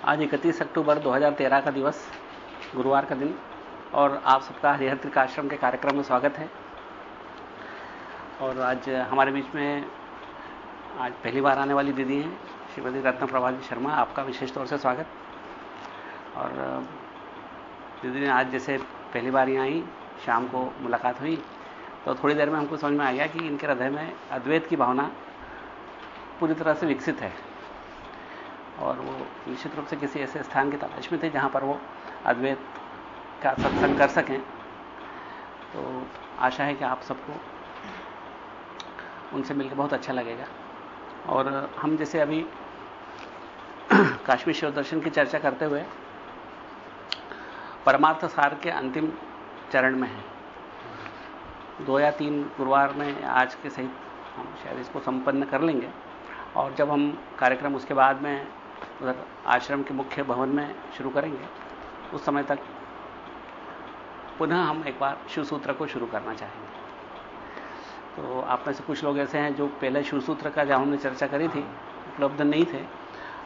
आज इकतीस अक्टूबर 2013 का दिवस, गुरुवार का दिन, और आप सबका हरिहर त्रिकाश्रम के कार्यक्रम में स्वागत है। और आज हमारे बीच में आज पहली बार आने वाली दीदी हैं, श्रीमती रत्न प्रभाजी शर्मा, आपका विशेष तौर से स्वागत। और दीदी ने आज जैसे पहली बार यहाँ आई, शाम को मुलाकात हुई तो थोड़ी देर में हमको समझ में आ गया कि इनके हृदय में अद्वैत की भावना पूरी तरह से विकसित है। और वो निश्चित रूप से किसी ऐसे स्थान की तलाश में थे जहाँ पर वो अद्वैत का सत्संग कर सकें। तो आशा है कि आप सबको उनसे मिलकर बहुत अच्छा लगेगा। और हम जैसे अभी काश्मीर शिव दर्शन की चर्चा करते हुए परमार्थ सार के अंतिम चरण में है। दो या तीन गुरुवार में आज के सहित हम शायद इसको संपन्न कर लेंगे। और जब हम कार्यक्रम उसके बाद में उधर आश्रम के मुख्य भवन में शुरू करेंगे, उस समय तक। पुनः हम एक बार शिव सूत्र को शुरू करना चाहेंगे। तो आप में से कुछ लोग ऐसे हैं जो पहले शिव सूत्र का जब हमने चर्चा करी थी, उपलब्ध नहीं थे।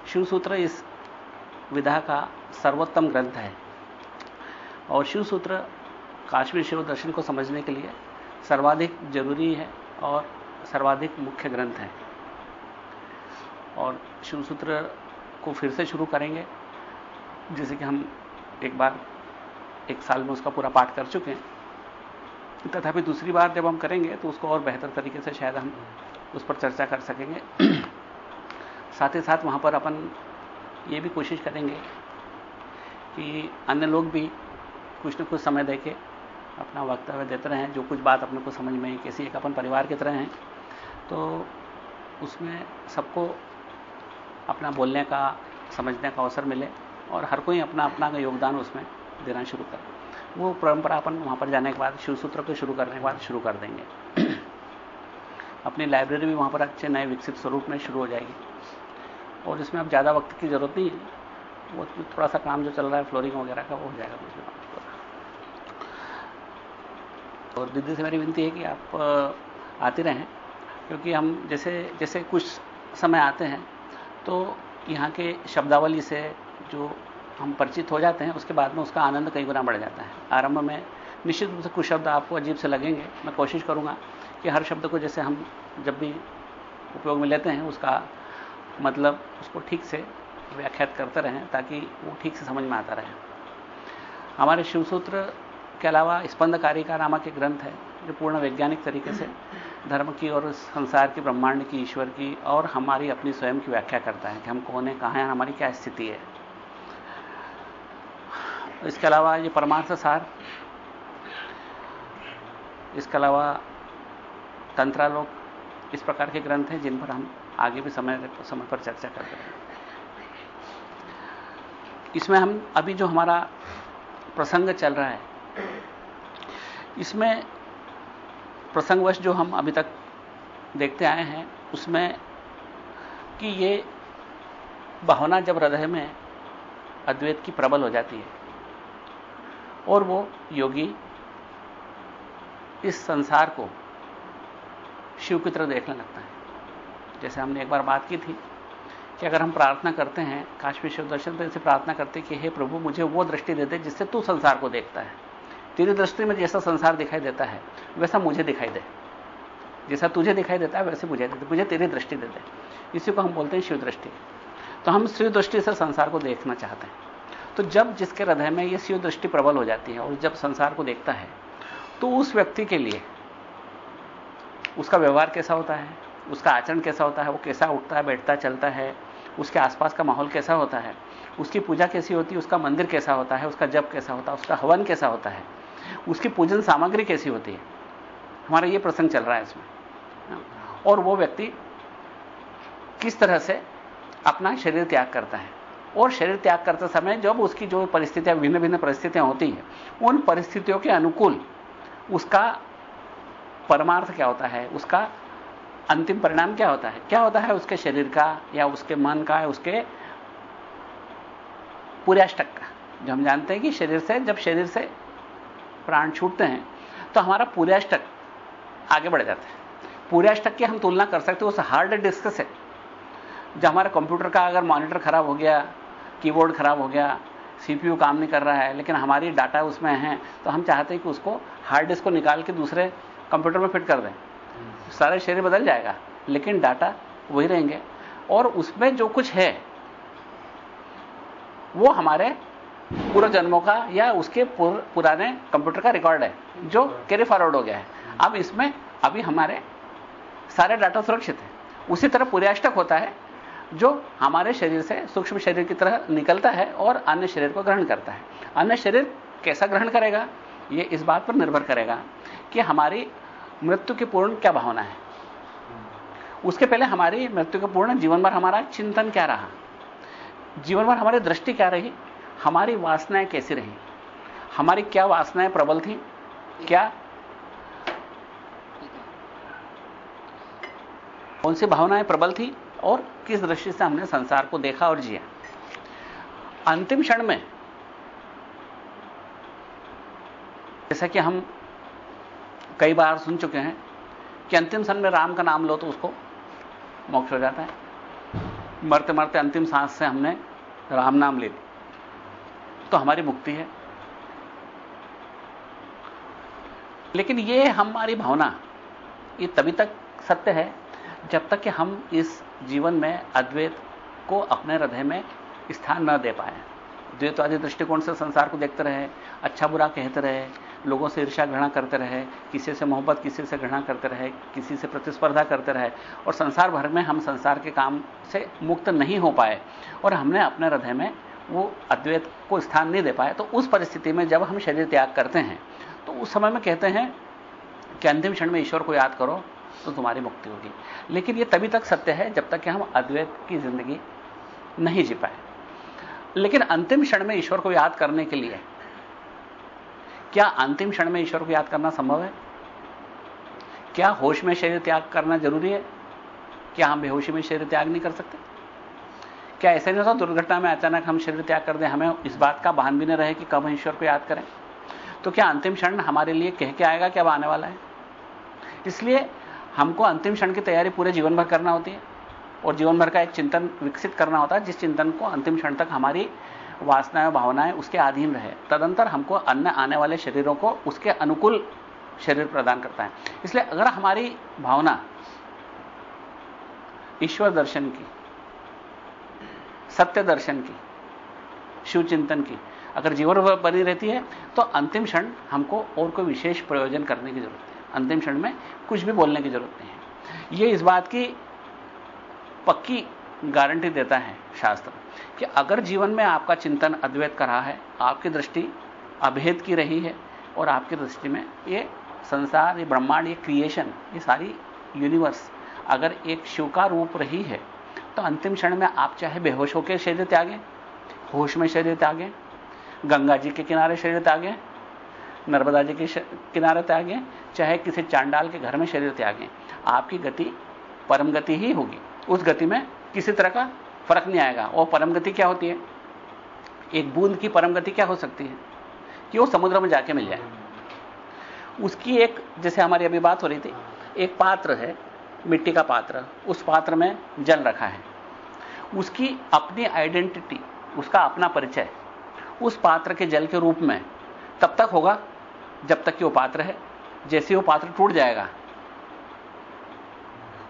शिव सूत्र इस विधा का सर्वोत्तम ग्रंथ है। और शिव सूत्र काश्मीर शिव दर्शन को समझने के लिए सर्वाधिक ज़रूरी है और सर्वाधिक मुख्य ग्रंथ है। और शिव सूत्र को फिर से शुरू करेंगे। जैसे कि हम एक बार, एक साल में उसका पूरा पाठ कर चुके हैं। तथापि दूसरी बार जब हम करेंगे तो उसको और बेहतर तरीके से शायद हम उस पर चर्चा कर सकेंगे। साथ ही साथ वहाँ पर अपन ये भी कोशिश करेंगे कि अन्य लोग भी कुछ न कुछ समय देके अपना वक्तव्य देते रहें। जो कुछ बात अपने को समझ में किसी एक अपन परिवार की तरह हैं तो उसमें सबको अपना बोलने का, समझने का अवसर मिले और हर कोई अपना अपना का योगदान उसमें देना शुरू करे वो परंपरा अपन वहाँ पर जाने के बाद, शिव सूत्र को शुरू करने के बाद शुरू कर देंगे। अपनी लाइब्रेरी भी वहाँ पर अच्छे नए विकसित स्वरूप में शुरू हो जाएगी। और इसमें अब ज़्यादा वक्त की ज़रूरत नहीं है। वो थोड़ा सा काम जो चल रहा है फ्लोरिंग वगैरह का, वो हो जाएगा कुछ और दीदी से मेरी विनती है कि आप, आते रहें, क्योंकि हम जैसे जैसे कुछ समय आते हैं तो यहाँ के शब्दावली से जो हम परिचित हो जाते हैं, उसके बाद में उसका आनंद कई गुना बढ़ जाता है। आरंभ में निश्चित रूप से कुछ शब्द आपको अजीब से लगेंगे। मैं कोशिश करूँगा कि हर शब्द को जैसे हम जब भी उपयोग में लेते हैं, उसका मतलब उसको ठीक से व्याख्यात करते रहें, ताकि वो ठीक से समझ में आता रहे। हमारे शिवसूत्र के अलावा स्पंदकारिका नामक एक ग्रंथ है, जो पूर्ण वैज्ञानिक तरीके से धर्म की और संसार की, ब्रह्मांड की, ईश्वर की और हमारी अपनी स्वयं की व्याख्या करता है कि हम कौन है, कहाँ हैं, हमारी क्या स्थिति है। इसके अलावा ये परमार्थ सार, इसके अलावा तंत्रालोक इस प्रकार के ग्रंथ हैं जिन पर हम आगे भी समय समय पर चर्चा करते हैं। इसमें हम, अभी जो हमारा प्रसंग चल रहा है, इसमें प्रसंगवश जो हम अभी तक देखते आए हैं, उसमें कि ये भावना जब हृदय में अद्वैत की प्रबल हो जाती है, और वो योगी इस संसार को शिव की तरह देखने लगता है। जैसे हमने एक बार बात की थी कि अगर हम प्रार्थना करते हैं काश्मीर शिव दर्शन ऐसे प्रार्थना करते कि, हे प्रभु, मुझे वो दृष्टि दे दे जिससे तू संसार को देखता है। तेरी दृष्टि में जैसा संसार दिखाई देता है, वैसा मुझे दिखाई दे। जैसा तुझे दिखाई देता है, वैसे मुझे दे मुझे तेरी दृष्टि दे दे। इसी को हम बोलते हैं शिव दृष्टि तो हम शिव दृष्टि से संसार को देखना चाहते हैं। तो जब जिसके हृदय में यह शिव दृष्टि प्रबल हो जाती है और जब संसार को देखता है तो उस व्यक्ति के लिए उसका व्यवहार कैसा होता है, उसका आचरण कैसा होता है, वो कैसा उठता है, बैठता, चलता है, उसके आसपास का माहौल कैसा होता है, उसकी पूजा कैसी होती है, उसका मंदिर कैसा होता है, उसका जप कैसा होता है, उसका हवन कैसा होता है उसकी पूजन सामग्री कैसी होती है? हमारा ये प्रसंग चल रहा है इसमें। और वो व्यक्ति किस तरह से अपना शरीर त्याग करता है? और शरीर त्याग करते समय जब उसकी जो परिस्थितियाँ भिन्न भिन्न परिस्थितियाँ होती हैं, उन परिस्थितियों के अनुकूल उसका परमार्थ क्या होता है? उसका अंतिम परिणाम क्या होता है? क्या होता है उसके शरीर का या उसके मन का या उसके पूरे अष्टक का? जो हम जानते हैं कि शरीर से, जब शरीर से प्राण छूटते हैं तो हमारा पूरे अष्टक आगे बढ़ जाता है। पूरे अष्टक की हम तुलना कर सकते हैं, उस हार्ड डिस्क से। जब हमारे कंप्यूटर का अगर मॉनिटर खराब हो गया कीबोर्ड खराब हो गया सीपीयू काम नहीं कर रहा है, लेकिन हमारी डाटा उसमें है तो हम चाहते हैं कि उसको हार्ड डिस्क को निकाल के दूसरे कंप्यूटर में फिट कर दें। सारे शरीर बदल जाएगा, लेकिन डाटा वही रहेंगे। और उसमें जो कुछ है, वो हमारे पूर्व जन्मों का या उसके पुराने कंप्यूटर का रिकॉर्ड है, जो कैरी फॉरवर्ड हो गया है। अब इसमें अभी हमारे सारे डाटा सुरक्षित है। उसी तरह पुर्याष्टक होता है, जो हमारे शरीर से सूक्ष्म शरीर की तरह निकलता है और अन्य शरीर को ग्रहण करता है। अन्य शरीर कैसा ग्रहण करेगा? यह इस बात पर निर्भर करेगा कि हमारी मृत्यु की पूर्ण क्या भावना है। उसके पहले हमारी मृत्यु के पूर्ण जीवन भर हमारा चिंतन क्या रहा? जीवन भर हमारी दृष्टि क्या रही? हमारी वासनाएँ कैसी रही? हमारी क्या वासनाएँ प्रबल थी? क्या? कौन सी भावनाएँ प्रबल थी और किस दृष्टि से हमने संसार को देखा और जिया? अंतिम क्षण में, जैसा कि हम कई बार सुन चुके हैं कि अंतिम क्षण में राम का नाम लो तो उसको मोक्ष हो जाता है। मरते मरते अंतिम सांस से हमने राम नाम ले ली तो हमारी मुक्ति है। लेकिन ये हमारी भावना, ये तभी तक सत्य है जब तक कि हम इस जीवन में अद्वैत को अपने हृदय में स्थान न दे पाए। द्वैतवादी दृष्टिकोण से संसार को देखते रहे अच्छा बुरा कहते रहे, लोगों से ईर्षा घृणा करते रहे, किसी से मोहब्बत, किसी से घृणा करते रहे, किसी से प्रतिस्पर्धा करते रहे और संसार भर में हम संसार के काम से मुक्त नहीं हो पाए और हमने अपने हृदय में वो अद्वैत को स्थान नहीं दे पाए तो उस परिस्थिति में जब हम शरीर त्याग करते हैं तो उस समय में कहते हैं कि अंतिम क्षण में ईश्वर को याद करो तो तुम्हारी मुक्ति होगी। लेकिन यह तभी तक सत्य है जब तक कि हम अद्वैत की ज़िंदगी नहीं जी पाए। लेकिन अंतिम क्षण में ईश्वर को याद करने के लिए, क्या अंतिम क्षण में ईश्वर को याद करना संभव है? क्या होश में शरीर त्याग करना ज़रूरी है? क्या हम बेहोशी में शरीर त्याग नहीं कर सकते? क्या ऐसा नहीं होता दुर्घटना में अचानक हम शरीर त्याग कर दें, हमें इस बात का भान भी नहीं रहे कि कब ईश्वर को याद करें। तो क्या अंतिम क्षण हमारे लिए कह के आएगा क्या आने वाला है? इसलिए हमको अंतिम क्षण की तैयारी पूरे जीवन भर करना होती है और जीवन भर का एक चिंतन विकसित करना होता है, जिस चिंतन को अंतिम क्षण तक हमारी वासनाएँ, भावनाएँ उसके अधीन रहे। तदंतर हमको अन्य आने वाले शरीरों को उसके अनुकूल शरीर प्रदान करता है। इसलिए अगर हमारी भावना ईश्वर दर्शन की सत्य दर्शन की, शिव चिंतन की। अगर जीवन बनी रहती है तो अंतिम क्षण हमको और कोई विशेष प्रयोजन करने की ज़रूरत है। अंतिम क्षण में कुछ भी बोलने की ज़रूरत नहीं है। यह इस बात की पक्की गारंटी देता है शास्त्र कि अगर जीवन में आपका चिंतन अद्वैत का रहा है, आपकी दृष्टि अभेद की रही है, और आपकी दृष्टि में ये संसार, ये ब्रह्मांड, ये क्रिएशन ये सारी यूनिवर्स अगर एक शिव का रूप रही है तो अंतिम क्षण में आप चाहे बेहोश होकर शरीर त्यागें, होश में शरीर त्यागें, गंगा जी के किनारे शरीर त्यागें, नर्मदा जी के किनारे त्यागें, चाहे किसी चांडाल के घर में शरीर त्यागें, आपकी गति, परम गति ही होगी। उस गति में किसी तरह का फ़र्क नहीं आएगा। और परम गति क्या होती है? एक बूंद की परम गति क्या हो सकती है? कि वो समुद्र में जाके मिल जाए। उसकी एक, जैसे हमारी अभी बात हो रही थी, एक पात्र है मिट्टी का पात्र, उस पात्र में जल रखा है। उसकी अपनी आइडेंटिटी उसका अपना परिचय, उस पात्र के जल के रूप में तब तक होगा जब तक कि वो पात्र है। जैसे वो पात्र टूट जाएगा,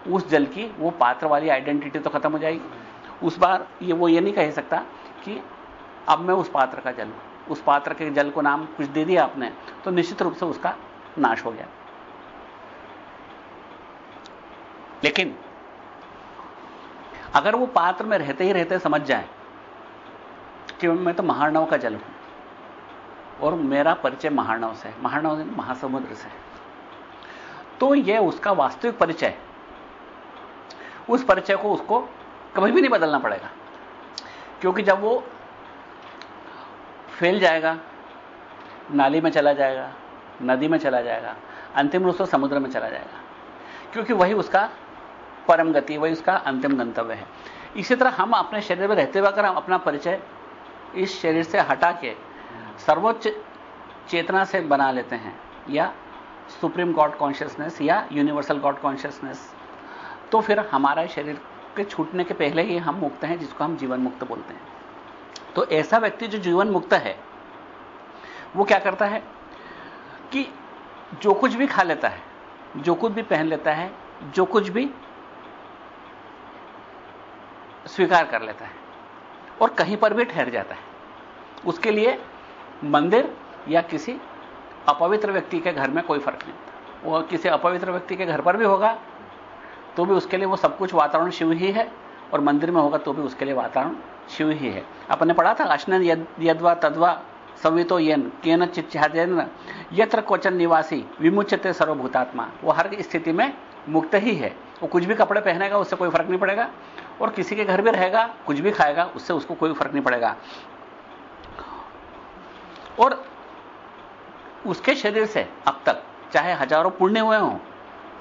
उस जल की वो पात्र वाली आइडेंटिटी तो खत्म हो जाएगी। उस बार ये, वो ये नहीं कह सकता कि अब मैं उस पात्र का जल उस पात्र के जल को नाम कुछ दे दिया आपने तो निश्चित रूप से उसका नाश हो गया। लेकिन अगर वो पात्र में रहते ही रहते समझ जाए कि मैं तो महानव का जल हूँ और मेरा परिचय महानव से महानव महासमुद्र से तो यह उसका वास्तविक परिचय उस परिचय को उसको कभी भी नहीं बदलना पड़ेगा, क्योंकि जब वो फैल जाएगा, नाली में चला जाएगा, नदी में चला जाएगा, अंतिम रूप से समुद्र में चला जाएगा, क्योंकि वही उसका परम गति, वही उसका अंतिम गंतव्य है। इसी तरह हम अपने शरीर में रहते हुए अगर हम अपना परिचय इस शरीर से हटा के सर्वोच्च चेतना से बना लेते हैं, या सुप्रीम गॉड कॉन्शियसनेस, या यूनिवर्सल गॉड कॉन्शियसनेस तो फिर हमारा शरीर के छूटने के पहले ही हम मुक्त हैं, जिसको हम जीवन मुक्त बोलते हैं। तो ऐसा व्यक्ति जो जीवन मुक्त है, वो क्या करता है कि जो कुछ भी खा लेता है, जो कुछ भी पहन लेता है, जो कुछ भी स्वीकार कर लेता है और कहीं पर भी ठहर जाता है। उसके लिए मंदिर या किसी अपवित्र व्यक्ति के घर में कोई फ़र्क नहीं वो किसी अपवित्र व्यक्ति के घर पर भी होगा तो भी उसके लिए वो सब कुछ वातावरण शिव ही है, और मंदिर में होगा तो भी उसके लिए वातावरण शिव ही है। अपने पढ़ा था अश्न यदवा, तद्वा, संवितो येन, केन चिच्छादेन यत्र क्वचन निवासी विमुचते सर्वभूतात्मा। वो हर स्थिति में मुक्त ही है। वो कुछ भी कपड़े पहनेगा, उससे कोई फ़र्क नहीं पड़ेगा। और किसी के घर भी रहेगा, कुछ भी खाएगा, उससे उसको कोई फ़र्क नहीं पड़ेगा। और उसके शरीर से अब तक, चाहे हज़ारों पुण्य हुए हों,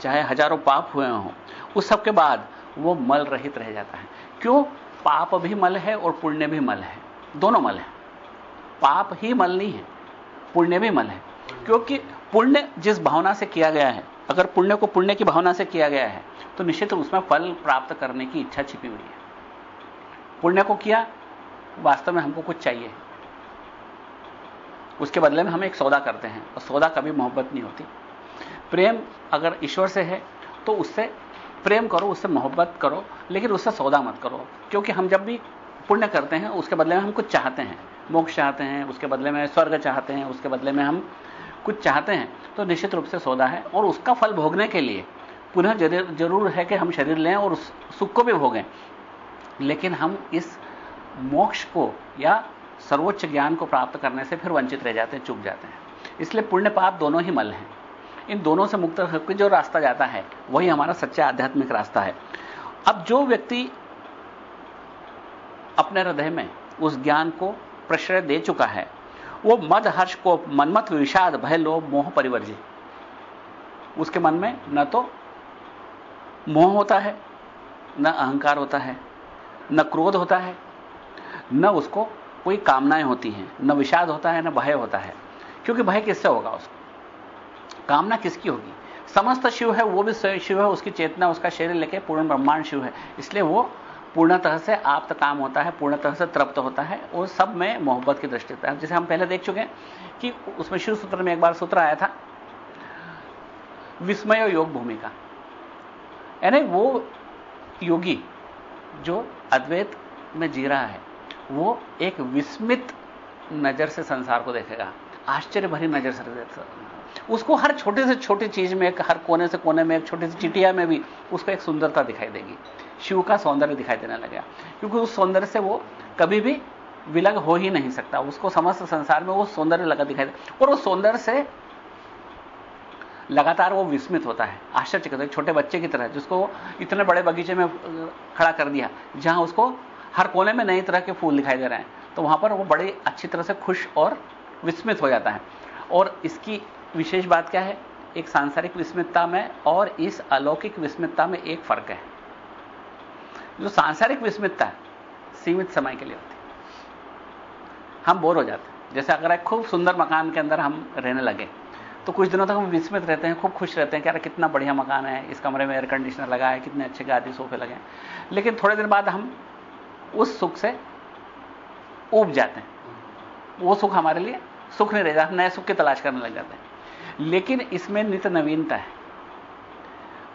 चाहे हज़ारों पाप हुए हों, उस सब के बाद वो मल रहित रह जाता है। क्यों? पाप भी मल है और पुण्य भी मल है। दोनों मल है। पाप ही मल नहीं है, पुण्य भी मल है। क्योंकि पुण्य जिस भावना से किया गया है अगर पुण्य को पुण्य की भावना से किया गया है तो निश्चित उसमें फल प्राप्त करने की इच्छा छिपी हुई है। पुण्य को किया, वास्तव में हमको कुछ चाहिए। उसके बदले में हम एक सौदा करते हैं, और सौदा कभी मोहब्बत नहीं होती। प्रेम अगर ईश्वर से है तो उससे प्रेम करो, उससे मोहब्बत करो, लेकिन उससे सौदा मत करो। क्योंकि हम जब भी पुण्य करते हैं, उसके बदले में हम कुछ चाहते हैं। मोक्ष चाहते हैं, उसके बदले में स्वर्ग चाहते हैं, उसके बदले में हम कुछ चाहते हैं तो निश्चित रूप से सौदा है और उसका फल भोगने के लिए। पुनः ज़रूर है कि हम शरीर लें और उस सुख को भी भोगें। लेकिन हम इस मोक्ष को या सर्वोच्च ज्ञान को प्राप्त करने से फिर वंचित रह जाते हैं चुप जाते हैं। इसलिए पुण्य पाप दोनों ही मल हैं। इन दोनों से मुक्त होकर जो रास्ता जाता है, वही हमारा सच्चा आध्यात्मिक रास्ता है। अब जो व्यक्ति अपने हृदय में उस ज्ञान को प्रश्रय दे चुका है वो मद हर्ष को मनमत विषाद भय लोभ मोह परिवर्जी। उसके मन में न तो मोह होता है, न अहंकार होता है, न क्रोध होता है, न उसको कोई कामनाएँ होती हैं, न विषाद होता है, न भय होता है। क्योंकि भय किससे होगा उसको? कामना किसकी होगी? समस्त शिव है, वो भी शिव है, उसकी चेतना, उसका शरीर लेके पूर्ण ब्रह्मांड शिव है। इसलिए वो पूर्णतः से आप आप्त काम होता है, पूर्णतः से तृप्त होता है, वो सब में मोहब्बत की दृष्टि होता है। जैसे हम पहले देख चुके हैं कि उसमें शिव सूत्र में एक बार सूत्र आया था, विस्मय योग भूमिका। यानी वो योगी जो अद्वैत में जी रहा है, वो एक विस्मित नज़र से संसार को देखेगा। आश्चर्य भरी नज़र से उसको हर छोटे से छोटी चीज़ में, एक हर कोने से कोने में, एक छोटी सी चिटिया में भी उसको एक सुंदरता दिखाई देगी। शिव का सौंदर्य दिखाई देने लगेगा क्योंकि उस सौंदर्य से वो कभी भी विलग हो ही नहीं सकता। उसको समस्त संसार में वो सौंदर्य लगा दिखाई दे और उस सौंदर्य से लगातार वो विस्मित होता है। आश्चर्य छोटे बच्चे की तरह, जिसको इतने बड़े बगीचे में खड़ा कर दिया, जहाँ उसको हर कोने में नई तरह के फूल दिखाई दे रहे हैं तो वहाँ पर वो बड़ी अच्छी तरह से खुश और विस्मित हो जाता है। और इसकी विशेष बात क्या है? एक सांसारिक विस्मितता में और इस अलौकिक विस्मितता में एक फ़र्क है। जो सांसारिक विस्मितता सीमित समय के लिए होती हम बोर हो जाते हैं। जैसे अगर एक खूब सुंदर मकान के अंदर हम रहने लगे तो कुछ दिनों तक हम विस्मित रहते हैं, खूब खुश रहते हैं कि यार कितना बढ़िया मकान है, इस कमरे में एयर कंडीशनर लगा है, कितने अच्छे गादी सोफे लगे हैं। लेकिन थोड़े दिन बाद हम उस सुख से उब जाते हैं। वो सुख हमारे लिए सुख नहीं रह जाता, नए सुख की तलाश करने लग जाते हैं। लेकिन इसमें नित नवीनता है।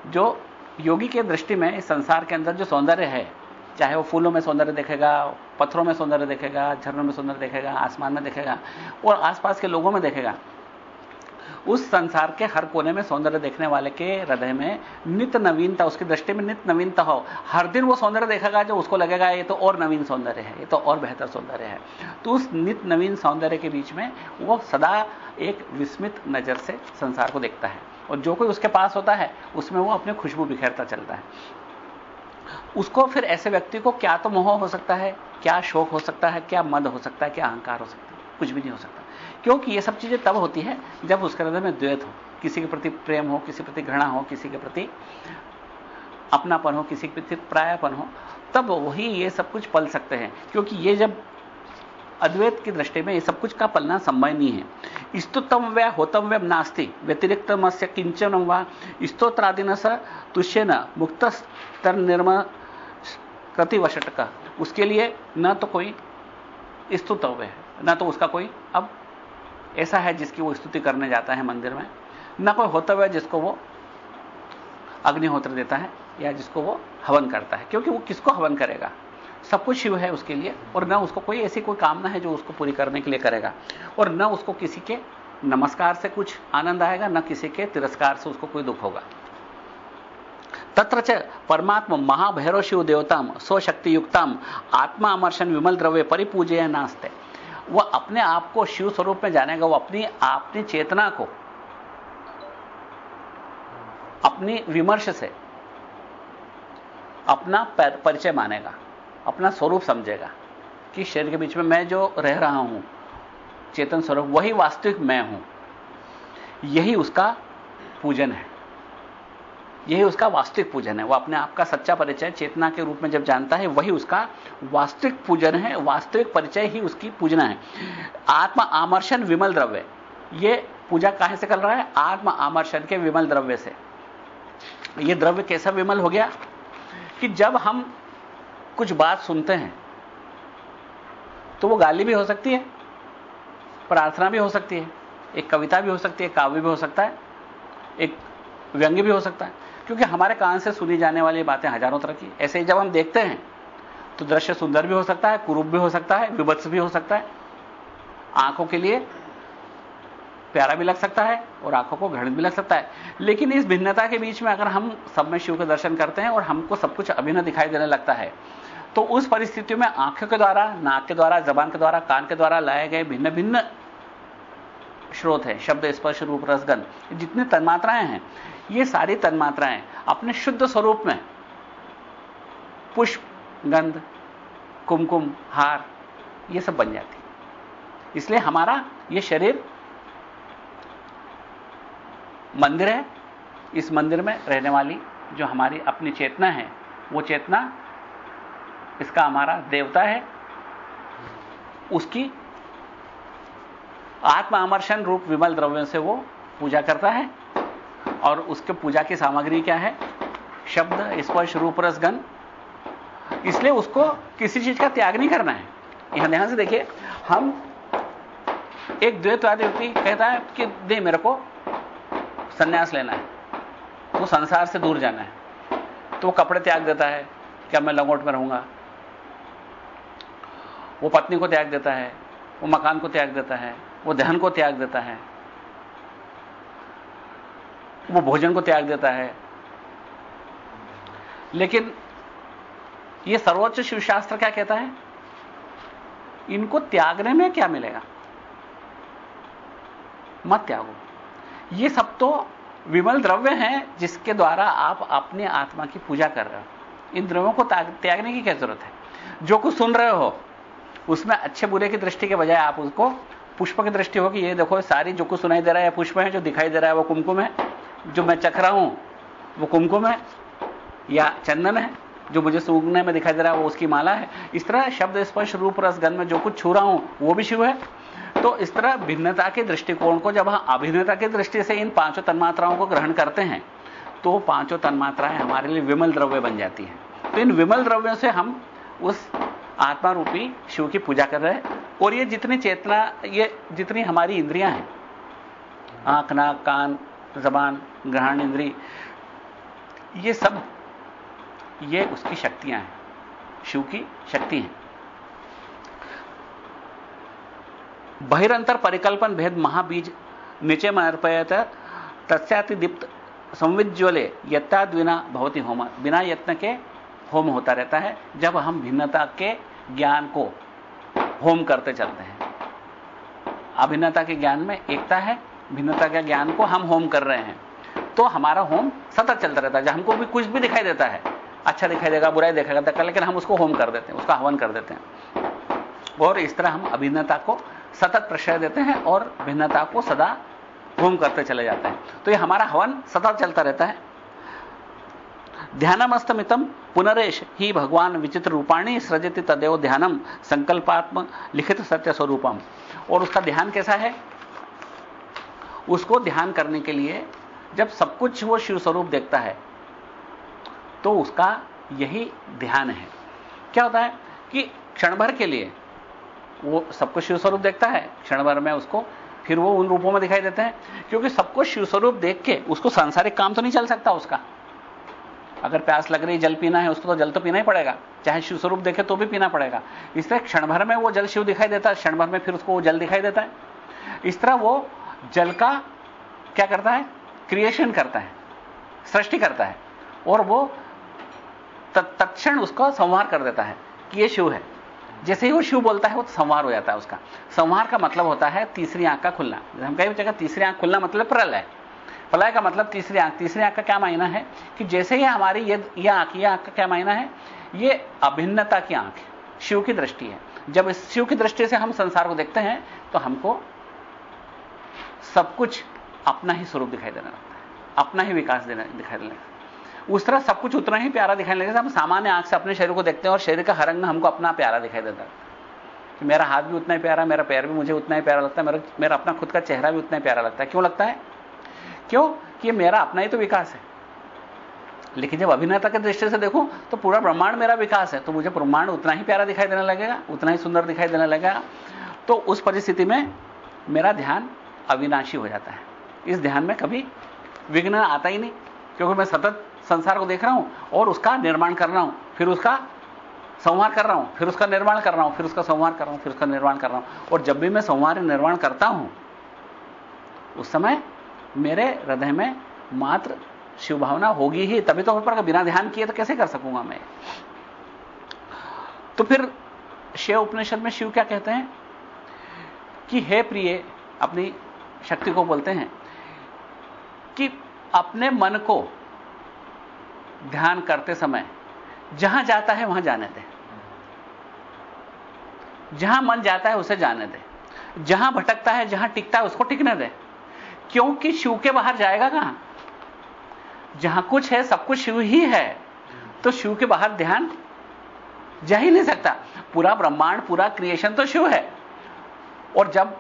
जो योगी के दृष्टि में इस संसार के अंदर जो सौंदर्य है, चाहे वो फूलों में सौंदर्य देखेगा, पत्थरों में सौंदर्य देखेगा, झरनों में सौंदर्य देखेगा, आसमान में देखेगा, और आसपास के लोगों में देखेगा उस संसार के हर कोने में सौंदर्य देखने वाले के हृदय में नित्य नवीनता, उसकी दृष्टि में नित्य नवीनता हो। हर दिन वो सौंदर्य देखेगा जो उसको लगेगा, ये तो और नवीन सौंदर्य है, ये तो और बेहतर सौंदर्य है। तो उस नित्य नवीन सौंदर्य के बीच में वो सदा एक विस्मित नज़र से संसार को देखता है। और जो कोई उसके पास होता है, उसमें वो अपनी खुशबू बिखेरता चलता है। उसको फिर ऐसे व्यक्ति को क्या तो मोह हो सकता है, क्या शोक हो सकता है, क्या मद हो सकता है, क्या अहंकार हो सकता है? कुछ भी नहीं हो सकता। क्योंकि ये सब चीज़ें तब होती है जब उसके हृदय में द्वैत हो। किसी के प्रति प्रेम हो, किसी के प्रति घृणा हो, किसी के प्रति अपनापन हो, किसी के प्रति प्रायपन हो, तब वही ये सब कुछ पल सकते हैं। क्योंकि ये जब अद्वैत की दृष्टि में ये सब कुछ का पलना संभव नहीं है। स्तुतम व्य होतम व्य नास्ति व्यतिरिक्त मत्स्य किंचन व स्तोत्रादिन स तुष्य न मुक्त स्तर निर्म प्रतिवशट का उसके लिए न तो कोई स्तुतव्य है, ना तो उसका कोई अब ऐसा है जिसकी वो स्तुति करने जाता है मंदिर में। ना कोई होता हुआ जिसको वो अग्निहोत्र देता है या जिसको वो हवन करता है, क्योंकि वो किसको हवन करेगा? सब कुछ शिव है उसके लिए, और न उसको कोई ऐसी कोई कामना है जो उसको पूरी करने के लिए करेगा। और न उसको किसी के नमस्कार से कुछ आनंद आएगा, न किसी के तिरस्कार से उसको कोई दुख होगा। तत्र च परमात्मा महाभैरव शिव देवताम स्वशक्ति युक्ताम आत्मा अमर्शन विमल द्रव्य परिपूजय नास्ते। वह अपने आप को शिव स्वरूप में जानेगा, वो अपनी अपनी चेतना को, अपनी विमर्श से, अपना परिचय मानेगा, अपना स्वरूप समझेगा कि शरीर के बीच में मैं जो रह रहा हूँ, चेतन स्वरूप, वही वास्तविक मैं हूँ, यही उसका पूजन है। यही उसका वास्तविक पूजन है। वो अपने आप का सच्चा परिचय चेतना के रूप में जब जानता है, वही उसका वास्तविक पूजन है, वास्तविक परिचय ही उसकी पूजना है। आत्म आमर्शन विमल द्रव्य। ये पूजा कहाँ से कर रहा है? आत्म आमर्शन के विमल द्रव्य से। ये द्रव्य कैसा विमल हो गया? कि जब हम कुछ बात सुनते हैं तो वो गाली भी हो सकती है, प्रार्थना भी हो सकती है, एक कविता भी हो सकती है काव्य भी हो सकता है, एक व्यंग्य भी हो सकता है। क्योंकि हमारे कान से सुनी जाने वाली बातें हज़ारों तरह की ऐसे जब हम देखते हैं तो दृश्य सुंदर भी हो सकता है, कुरूप भी हो सकता है, विभत्स भी हो सकता है। आँखों के लिए प्यारा भी लग सकता है और आँखों को घृणित भी लग सकता है। लेकिन इस भिन्नता के बीच में अगर हम सब में शिव के दर्शन करते हैं और हमको सब कुछ अभिन्न दिखाई देने लगता है तो उस परिस्थितियों में आँखों के द्वारा, नाक के द्वारा, जबान के द्वारा, कान के द्वारा लाए गए भिन्न भिन्न स्रोत है, शब्द स्पर्श रूप रसगन जितनी तन्मात्राएँ हैं, ये सारी तन्मात्राएँ अपने शुद्ध स्वरूप में, पुष्प, गंध, कुमकुम, हार, ये सब बन जाती। इसलिए हमारा ये शरीर मंदिर है, इस मंदिर में रहने वाली जो हमारी अपनी चेतना है, वो चेतना इसका हमारा देवता है, उसकी आत्म अमर्शन रूप विमल द्रव्यों से वो पूजा करता है। और उसके पूजा की सामग्री क्या है? शब्द, स्पर्श, रूप, रसगन। इसलिए उसको किसी चीज़ का त्याग नहीं करना है। यहाँ ध्यान से देखिए, हम एक द्वैतवादी व्यक्ति कहता है कि दे मेरे को संन्यास लेना है। वो संसार से दूर जाना है। तो वो कपड़े त्याग देता है क्या मैं लंगोट में रहूँगा। वो पत्नी को त्याग देता है। वो मकान को त्याग देता है। वो धन को त्याग देता है। वो भोजन को त्याग देता है। लेकिन ये सर्वोच्च शिवशास्त्र क्या कहता है? इनको त्यागने में क्या मिलेगा? मत त्यागो। ये सब तो विमल द्रव्य हैं जिसके द्वारा आप अपनी आत्मा की पूजा कर रहे हो। इन द्रव्यों को त्यागने की क्या ज़रूरत है? जो कुछ सुन रहे हो, उसमें अच्छे बुरे की दृष्टि के बजाय आप उसको पुष्प की दृष्टि होगी, ये देखो, सारी जो कुछ सुनाई दे रहा है पुष्प है, जो दिखाई दे रहा है, वो कुमकुम है। जो मैं चख रहा हूँ, वो कुमकुम है, या चंदन है, जो मुझे सूंघने में दिखाई दे रहा है, वो उसकी माला है। इस तरह शब्द स्पर्श, रूप, रस में जो कुछ छू रहा हूँ, वो भी शिव है। तो इस तरह भिन्नता के दृष्टिकोण को, जब हम अभिन्नता की दृष्टि से इन पाँचों तन्मात्राओं को ग्रहण करते हैं तो पाँचों तन्मात्राएँ हमारे लिए विमल द्रव्य बन जाती हैं। तो इन विमल द्रव्यों से हम उस आत्मा रूपी शिव की पूजा कर रहे हैं। और ये जितनी चेतना, ये जितनी हमारी इंद्रियाँ हैं। आँख, नाक, कान, जबान, ग्रहण, इंद्री, ये सब, ये उसकी शक्तियाँ हैं। शिव की शक्ति हैं। बहिरंतर परिकल्पन भेद महाबीज नीचे में अर्पयत तस्याति दीप्त संविज्वले यत्ताद बिना भवती होम। बिना यत्न के होम होता रहता है, जब हम भिन्नता के ज्ञान को होम करते चलते हैं। अभिन्नता के ज्ञान में एकता है, भिन्नता के ज्ञान को हम होम कर रहे हैं। तो हमारा होम सतत चलता रहता है हमको भी कुछ भी दिखाई देता है अच्छा दिखाई देगा, बुराई देखेगा लेकिन हम उसको होम कर देते हैं, उसका हवन कर देते हैं। और इस तरह हम अभिन्नता को सतत प्रश्रय देते हैं और भिन्नता को सदा होम करते चले जाते हैं। तो ये हमारा हवन सतत चलता रहता है ध्यानमस्तमितम पुनरेश ही भगवान विचित्र रूपाणी सृजति तदेव ध्यानम संकल्पात्म लिखित सत्य स्वरूपम और उसका ध्यान कैसा है? उसको ध्यान करने के लिए जब सब कुछ वो शिव स्वरूप देखता है तो उसका यही ध्यान है। क्या होता है कि क्षण भर के लिए वो सबको शिव स्वरूप देखता है क्षण भर में उसको फिर वो उन रूपों में दिखाई देते हैं, क्योंकि सबको शिव स्वरूप देख के उसको सांसारिक काम तो नहीं चल सकता उसका। अगर प्यास लग रही, जल पीना है, उसको तो जल तो पीना ही पड़ेगा। चाहे शिव स्वरूप देखे तो भी पीना पड़ेगा। इसलिए क्षण भर में वो जल शिव दिखाई देता है, क्षण भर में फिर उसको वो जल दिखाई देता है। इस तरह वो जल का क्या करता है? क्रिएशन करता है। सृष्टि करता है। और वो तत्क्षण उसका संहार कर देता है कि ये शिव है। जैसे ही वो शिव बोलता है, वो संवार हो जाता है उसका। संवार का मतलब होता है तीसरी आँख का खुलना हम कहीं, जगह तीसरी आँख खुलना मतलब प्रलय प्रलय का मतलब तीसरी आँख। तीसरी आँख का क्या मायना है? कि जैसे ही हमारी ये ये आँख ये आँख का क्या मायना है? ये अभिन्नता की आँख है, शिव की दृष्टि है। जब इस शिव की दृष्टि से हम संसार को देखते हैं तो हमको सब कुछ अपना ही स्वरूप दिखाई देने लगता है, अपना ही विकास देने, दिखाई देने लगता उस तरह सब कुछ उतना ही प्यारा दिखाई लगेगा हम सामान्य आँख से अपने शरीर को देखते हैं और शरीर का हर अंग हमको अपना प्यारा दिखाई देता है। कि मेरा हाथ भी उतना ही प्यारा, मेरा पैर भी मुझे उतना ही प्यारा लगता है, मेरा मेरा अपना खुद का चेहरा भी उतना ही प्यारा लगता है। क्यों लगता है? क्यों? कि मेरा अपना ही तो विकास है। लेकिन जब अभिनेता के दृष्टि से देखूँ तो पूरा ब्रह्मांड मेरा विकास है। तो मुझे ब्रह्मांड उतना ही प्यारा दिखाई देने लगेगा, उतना ही सुंदर दिखाई देने लगेगा। तो उस परिस्थिति में मेरा ध्यान अविनाशी हो जाता है। इस ध्यान में कभी विघ्न आता ही नहीं, क्योंकि मैं सतत संसार को देख रहा हूँ और उसका निर्माण कर रहा हूँ, फिर उसका संहार कर रहा हूँ, फिर उसका निर्माण कर रहा हूँ, फिर उसका संहार कर रहा हूँ, फिर उसका निर्माण कर रहा हूँ। और जब भी मैं संहार निर्माण करता हूँ, उस समय मेरे हृदय में मात्र शिव भावना होगी ही, तभी तो ऊपर का बिना ध्यान किए तो कैसे कर सकूँगा मैं? तो फिर शिव उपनिषद में शिव क्या कहते हैं? कि हे प्रिय, अपनी शक्ति को बोलते हैं कि अपने मन को ध्यान करते समय, जहाँ जाता है वहाँ जाने दे। जहाँ मन जाता है उसे जाने दे। जहाँ भटकता है, जहाँ टिकता है उसको टिकने दे। क्योंकि शिव के बाहर जाएगा कहाँ? जहाँ कुछ है, सब कुछ शिव ही है। तो शिव के बाहर ध्यान जा ही नहीं सकता। पूरा ब्रह्मांड, पूरा क्रिएशन तो शिव है। और जब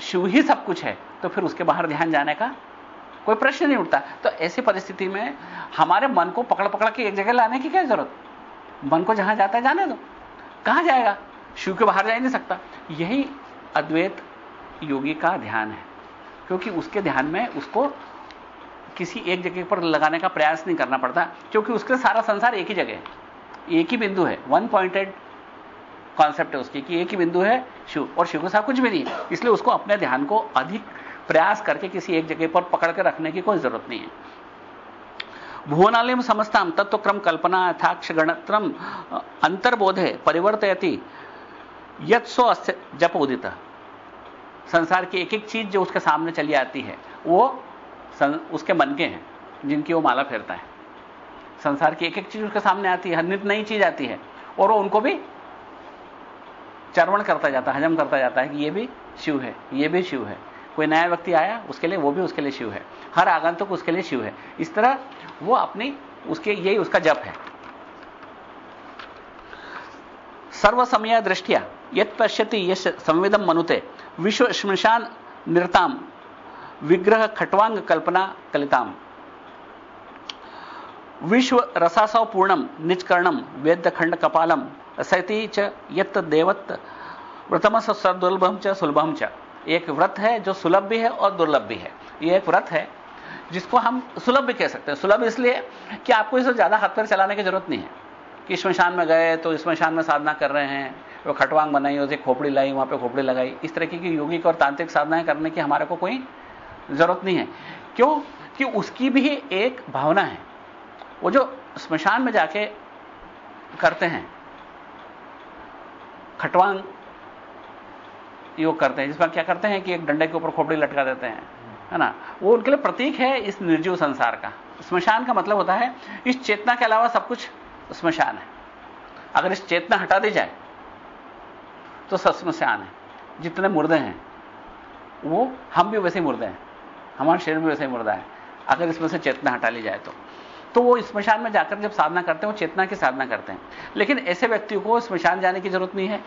शिव ही सब कुछ है तो फिर उसके बाहर ध्यान जाने का कोई प्रश्न नहीं उठता। तो ऐसी परिस्थिति में हमारे मन को पकड़ पकड़ के एक जगह लाने की क्या ज़रूरत? मन को जहाँ जाता है, जाने दो। कहाँ जाएगा? शिव के बाहर जा ही नहीं सकता। यही अद्वैत योगी का ध्यान है। क्योंकि उसके ध्यान में उसको किसी एक जगह पर लगाने का प्रयास नहीं करना पड़ता, क्योंकि उसके सारा संसार एक ही जगह है। एक ही बिंदु है। वन पॉइंटेड कॉन्सेप्ट है उसकी कि एक ही बिंदु है शिव, और शिव के साथ कुछ भी नहीं है। इसलिए उसको अपने ध्यान को अधिक प्रयास करके किसी एक जगह पर पकड़ के रखने की कोई ज़रूरत नहीं है। भुवनालयम समस्ताम तत्व क्रम कल्पना यथाक्ष गणत्रम अंतर्बोधे परिवर्तयति, यत्सो जप उदित। संसार की एक एक चीज़ जो उसके सामने चली आती है, वो उसके मन के हैं, जिनकी वो माला फेरता है। संसार की एक एक चीज़ उसके सामने आती है नित नई चीज़ आती है, और वो उनको भी चरवण करता जाता है, हजम करता जाता है कि ये भी शिव है, ये भी शिव है। कोई नया व्यक्ति आया, उसके लिए वो भी उसके लिए शिव है। हर आगंतुक उसके लिए शिव है। इस तरह वो अपनी, उसके, यही उसका जप है। सर्वसमय दृष्टिया यद पश्यति यश, संवेदम मनुते। विश्व श्मशान निरताम विग्रह खटवांग कल्पना कलिताम। विश्व रसासव पूर्णम निजकर्णम वेद्य खंड कपालम सैती च यत्त देवत्त प्रथम दुर्लभम च सुलभम च। एक व्रत है जो सुलभ भी है और दुर्लभ भी है। ये एक व्रत है जिसको हम सुलभ भी कह सकते हैं। सुलभ इसलिए कि आपको इसे ज़्यादा हाथ पैर चलाने की ज़रूरत नहीं है कि स्मशान में गए तो स्मशान में साधना कर रहे हैं। वो खटवांग बनाई, उसे खोपड़ी लाई, वहाँ पे खोपड़ी लगाई। इस तरीके की योगिक और तांत्रिक साधनाएँ करने की हमारे को कोई ज़रूरत नहीं है। क्यों? कि उसकी भी एक भावना है। वो जो स्मशान में जाके करते हैं, खटवांग योग करते हैं जिसमें क्या करते हैं कि एक डंडे के ऊपर खोपड़ी लटका देते हैं, है ना? वो उनके लिए प्रतीक है इस निर्जीव संसार का। स्मशान का मतलब होता है, इस चेतना के अलावा सब कुछ स्मशान है। अगर इस चेतना हटा दी जाए तो सब स्मशान है। जितने मुर्दे हैं, वो हम भी वैसे ही मुर्दे हैं। हमारे शरीर में वैसे ही मुर्दा है। अगर इसमें से चेतना हटा ली जाए तो। तो वो स्मशान में जाकर जब साधना करते हैं, वो चेतना की साधना करते हैं। लेकिन ऐसे व्यक्ति को स्मशान जाने की ज़रूरत नहीं है।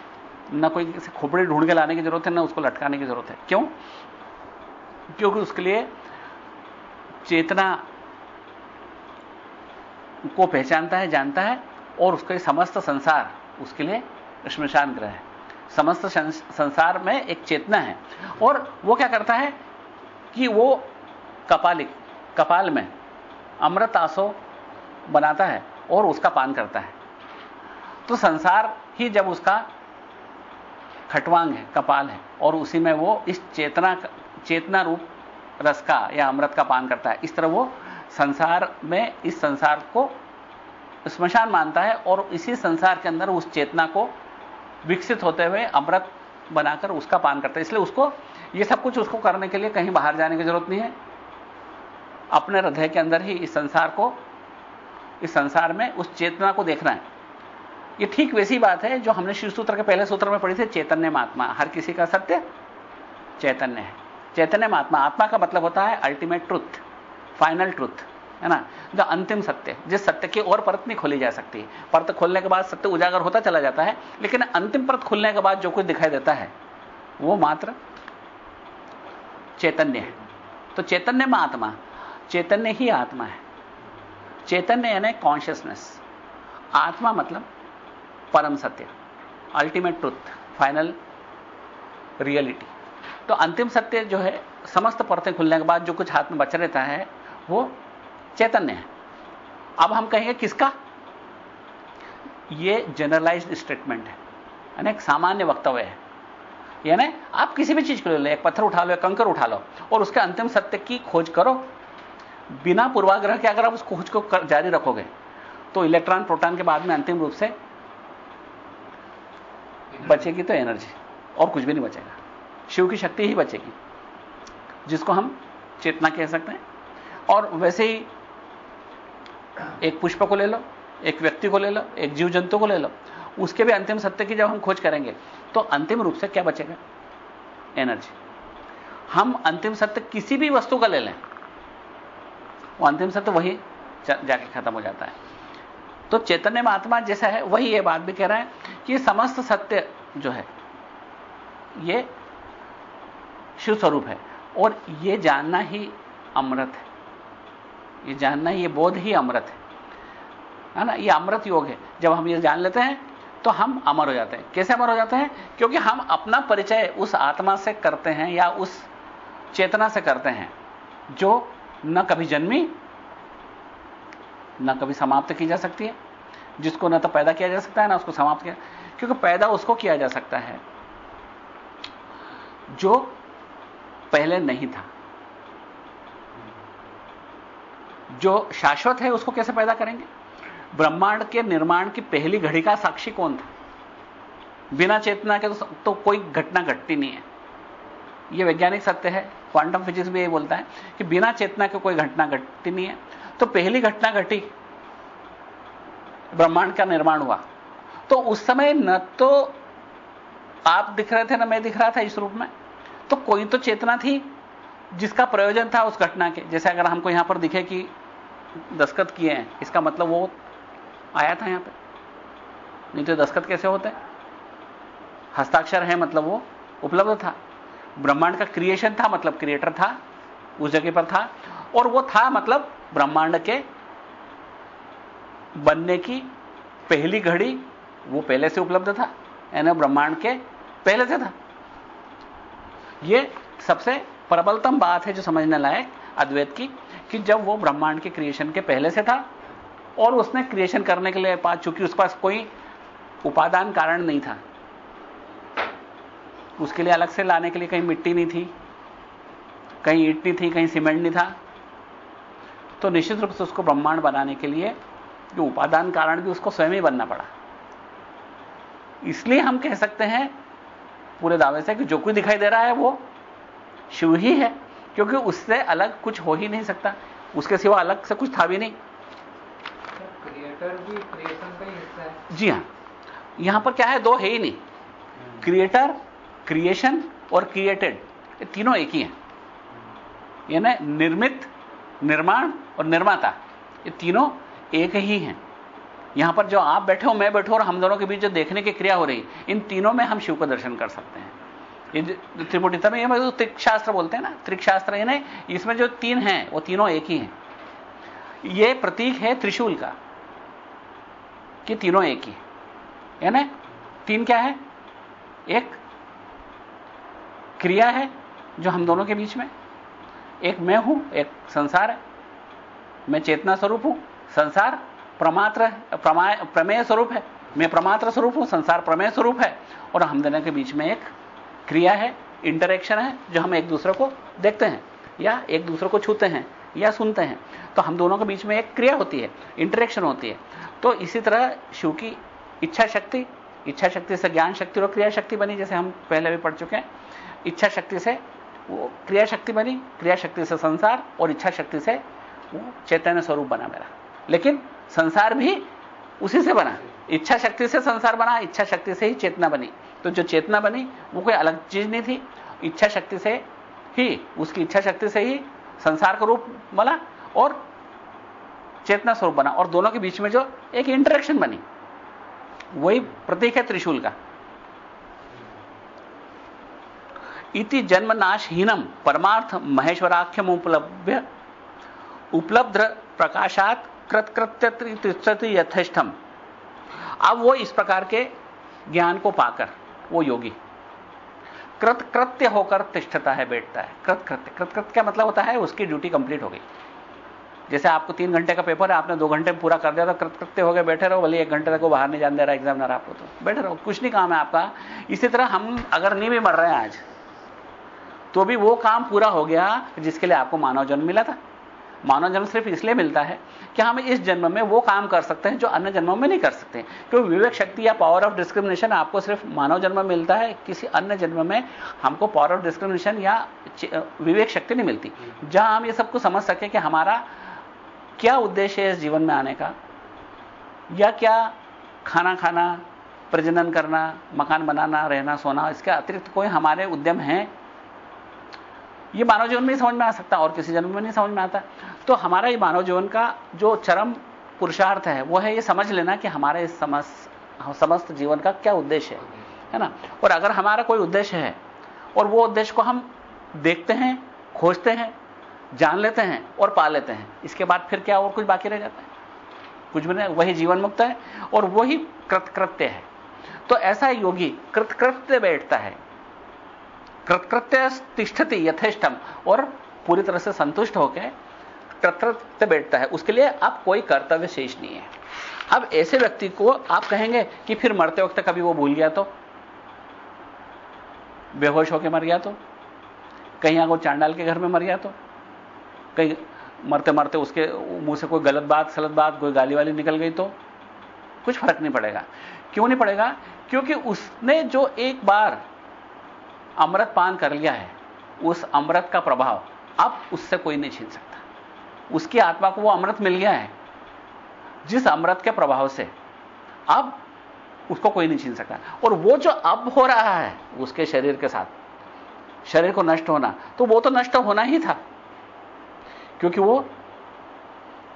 ना कोई खोपड़ी ढूंढ के लाने की ज़रूरत है, ना उसको लटकाने की ज़रूरत है। क्यों? क्योंकि उसके लिए चेतना को पहचानता है, जानता है और उसका समस्त संसार उसके लिए स्मशान ग्रह है। समस्त संसार में एक चेतना है। और वो क्या करता है कि वो कपालिक, कपाल में अमृत आसो बनाता है और उसका पान करता है। तो संसार ही जब उसका खटवांग है, कपाल है, और उसी में वो इस चेतना चेतना रूप रस का या अमृत का पान करता है, इस तरह वो संसार में इस संसार को स्मशान मानता है और इसी संसार के अंदर उस चेतना को विकसित होते हुए अमृत बनाकर उसका पान करता है। इसलिए उसको, ये सब कुछ उसको करने के लिए कहीं बाहर जाने की ज़रूरत नहीं है। अपने हृदय के अंदर ही इस संसार को, इस संसार में उस चेतना को देखना है। ये ठीक वैसी बात है जो हमने शिव सूत्र के पहले सूत्र में पढ़ी थी, चैतन्य महात्मा। हर किसी का सत्य चैतन्य है। चैतन्य महात्मा। आत्मा का मतलब होता है अल्टीमेट ट्रुथ फाइनल ट्रुथ है ना? जो अंतिम सत्य, जिस सत्य की और परत नहीं खोली जा सकती। परत खोलने के बाद सत्य उजागर होता चला जाता है, लेकिन अंतिम परत खुलने के बाद जो कुछ दिखाई देता है, वो मात्र चैतन्य है। तो चैतन्य में आत्मा, चैतन्य ही आत्मा है। चैतन्य यानी कॉन्शियसनेस आत्मा मतलब परम सत्य अल्टीमेट ट्रुथ फाइनल रियलिटी तो अंतिम सत्य जो है, समस्त परतें खुलने के बाद जो कुछ हाथ में बच रहता है, वो चैतन्य है। अब हम कहेंगे किसका? ये जनरलाइज्ड स्टेटमेंट है। यानी एक सामान्य वक्तव्य है। यानी आप किसी भी चीज़ को ले लो एक पत्थर उठा लो एक कंकर उठा लो और उसके अंतिम सत्य की खोज करो। बिना पूर्वाग्रह के अगर आप उस खोज को कर, जारी रखोगे तो इलेक्ट्रॉन प्रोटॉन के बाद में अंतिम रूप से बचेगी तो एनर्जी और कुछ भी नहीं बचेगा। शिव की शक्ति ही बचेगी जिसको हम चेतना कह सकते हैं। और वैसे ही एक पुष्प को ले लो, एक व्यक्ति को ले लो, एक जीव जंतु को ले लो। उसके भी अंतिम सत्य की जब हम खोज करेंगे तो अंतिम रूप से क्या बचेगा? एनर्जी हम अंतिम सत्य किसी भी वस्तु का ले लें, वो अंतिम सत्य वही जाके खत्म हो जाता है। तो चैतन्य महात्मा जैसा है, वही ये बात भी कह रहा है कि समस्त सत्य जो है, ये शिव स्वरूप है, और ये जानना ही अमृत है। ये जानना ये बोध ही अमृत है। है ना? ये अमृत योग है। जब हम ये जान लेते हैं तो हम अमर हो जाते हैं। कैसे अमर हो जाते हैं? क्योंकि हम अपना परिचय उस आत्मा से करते हैं या उस चेतना से करते हैं, जो न कभी जन्मी, न कभी समाप्त की जा सकती है। जिसको न तो पैदा किया जा सकता है, ना उसको समाप्त किया। क्योंकि पैदा उसको किया जा सकता है, जो पहले नहीं था। जो शाश्वत है उसको कैसे पैदा करेंगे? ब्रह्मांड के निर्माण की पहली घड़ी का साक्षी कौन था? बिना चेतना के तो, तो कोई घटना घटती नहीं है। यह वैज्ञानिक सत्य है क्वांटम फिजिक्स भी यही बोलता है कि बिना चेतना के कोई घटना घटती नहीं है। तो पहली घटना घटी ब्रह्मांड का निर्माण हुआ। तो उस समय न तो आप दिख रहे थे ना मैं दिख रहा था इस रूप में। तो कोई तो चेतना थी जिसका प्रयोजन था उस घटना के। जैसे अगर हमको यहाँ पर दिखे कि दस्खत किए हैं। इसका मतलब वो आया था यहाँ पे। नहीं तो दस्खत कैसे होते? हस्ताक्षर है मतलब वो उपलब्ध था। ब्रह्मांड का क्रिएशन था मतलब क्रिएटर था, उस जगह पर था। और वो था मतलब ब्रह्मांड के बनने की पहली घड़ी, वो पहले से उपलब्ध था, यानी ब्रह्मांड के पहले से था। ये सबसे प्रबलतम बात है जो समझने लायक अद्वैत की कि जब वो ब्रह्मांड के क्रिएशन के पहले से था, और उसने क्रिएशन करने के लिए पास, चूँकि उस पास कोई उपादान कारण नहीं था, उसके लिए अलग से लाने के लिए कहीं मिट्टी नहीं थी, कहीं ईट नहीं थी, कहीं सीमेंट नहीं था तो निश्चित रूप से उसको ब्रह्मांड बनाने के लिए जो उपादान कारण भी उसको स्वयं ही बनना पड़ा। इसलिए हम कह सकते हैं पूरे दावे से कि जो कुछ दिखाई दे रहा है वो शिव ही है। क्योंकि उससे अलग कुछ हो ही नहीं सकता। उसके सिवा अलग से कुछ था भी नहीं। क्रिएटर भी क्रिएशन का हिस्सा है। जी हाँ। यहाँ पर क्या है? दो है ही नहीं। क्रिएटर क्रिएशन और क्रिएटेड ये तीनों एक ही हैं। यानी निर्मित निर्माण और निर्माता। ये तीनों एक ही हैं। यहाँ पर जो आप बैठे हो मैं बैठो और हम दोनों के बीच जो देखने की क्रिया हो रही इन तीनों में हम शिव का दर्शन कर सकते हैं। ये त्रिपुटिता में ये त्रिक शास्त्र बोलते हैं ना? त्रिक शास्त्र यानी इसमें जो तीन हैं, वो तीनों एक ही हैं। ये प्रतीक है त्रिशूल का, कि तीनों एक ही। है ना? तीन क्या है? एक क्रिया है, जो हम दोनों के बीच में। एक मैं हूँ, एक संसार है। मैं चेतना स्वरूप हूँ, संसार प्रमात्र प्रमेय स्वरूप है। मैं प्रमात्र स्वरूप हूँ, संसार प्रमेय स्वरूप है। और हम दोनों के बीच में एक क्रिया है इंटरेक्शन है, जो हम एक दूसरे को देखते हैं, या एक दूसरे को छूते हैं, या सुनते हैं। तो हम दोनों के बीच में एक क्रिया होती है इंटरेक्शन होती है। तो इसी तरह शिव की इच्छा शक्ति इच्छा शक्ति से ज्ञान शक्ति और क्रिया शक्ति बनी, जैसे हम पहले भी पढ़ चुके हैं। इच्छा शक्ति से वो क्रिया शक्ति बनी, क्रिया शक्ति से संसार और इच्छा शक्ति से वो चैतन्य स्वरूप बना मेरा। लेकिन संसार भी उसी से बना। इच्छा शक्ति से संसार बना, इच्छा शक्ति से ही चेतना बनी। तो जो चेतना बनी, वो कोई अलग चीज़ नहीं थी। इच्छा शक्ति से ही, उसकी इच्छा शक्ति से ही संसार का रूप बना और चेतना स्वरूप बना और दोनों के बीच में जो एक इंटरेक्शन बनी। वही प्रतीक है त्रिशूल का। इति जन्मनाशहीनम परमार्थ महेश्वराख्यम उपलब्ध उपलब्ध प्रकाशात कृतकृत्य यथेष्टम अब वो इस प्रकार के ज्ञान को पाकर वो योगी। कृतकृत्य होकर तिष्ठता है, बैठता है। कृतकृत्य कृतकृत्य का मतलब होता है? उसकी ड्यूटी कंप्लीट हो गई। जैसे आपको तीन घंटे का पेपर है, आपने दो घंटे में पूरा कर दिया तो कृतकृत्य हो गए, बैठे रहो। भले एक घंटे तक वो बाहर नहीं जान दे रहा एग्जामिनर आपको तो। बैठे रहो, कुछ नहीं काम है आपका। इसी तरह हम अगर नहीं भी मर रहे हैं आज तो भी वो काम पूरा हो गया जिसके लिए आपको मानव जन्म मिला था। मानव जन्म सिर्फ़ इसलिए मिलता है कि हम इस जन्म में वो काम कर सकते हैं जो अन्य जन्मों में नहीं कर सकते। क्योंकि विवेक शक्ति या पावर ऑफ़ डिस्क्रिमिनेशन आपको सिर्फ़ मानव जन्म मिलता है, किसी अन्य जन्म में हमको पावर ऑफ़ डिस्क्रिमिनेशन या विवेक शक्ति नहीं मिलती। जहाँ हम ये सबको समझ सके कि हमारा क्या उद्देश्य है इस जीवन में आने का, या क्या खाना खाना, प्रजनन करना, मकान बनाना, रहना, सोना, इसके अतिरिक्त कोई हमारे उद्यम हैं ये मानव जीवन में ही समझ में आ सकता, और किसी जन्म में नहीं समझ में आता। तो हमारा ये मानव जीवन का जो चरम पुरुषार्थ है, वो है ये समझ लेना कि हमारे इस समस्त समस्त जीवन का क्या उद्देश्य है है ना? और अगर हमारा कोई उद्देश्य है, और वो उद्देश्य को हम देखते हैं, खोजते हैं, जान लेते हैं, और पा लेते हैं, इसके बाद फिर क्या और कुछ बाकी रह जाता है? कुछ भी नहीं, वही जीवन मुक्त है, और वही कृतकृत्य है। तो ऐसा योगी कृतकृत्य बैठता है कृतकृत्य तिष्ठति यथेष्टम। और पूरी तरह से संतुष्ट होकर कृतकृत्य बैठता है। उसके लिए अब कोई कर्तव्य शेष नहीं है। अब ऐसे व्यक्ति को आप कहेंगे कि फिर मरते वक्त कभी वो भूल गया तो? बेहोश होकर मर गया तो? कहीं आगो चांडाल के घर में मर गया तो? कहीं मरते मरते उसके मुँह से कोई गलत बात, सलत बात, कोई गाली वाली निकल गई तो? कुछ फ़र्क नहीं पड़ेगा। क्यों नहीं पड़ेगा? क्योंकि उसने जो एक बार अमृत पान कर लिया है, उस अमृत का प्रभाव, अब उससे कोई नहीं छीन सकता। उसकी आत्मा को वो अमृत मिल गया है, जिस अमृत के प्रभाव से, अब उसको कोई नहीं छीन सकता। और वो जो अब हो रहा है, उसके शरीर के साथ, शरीर को नष्ट होना तो वो तो नष्ट होना ही था, क्योंकि वो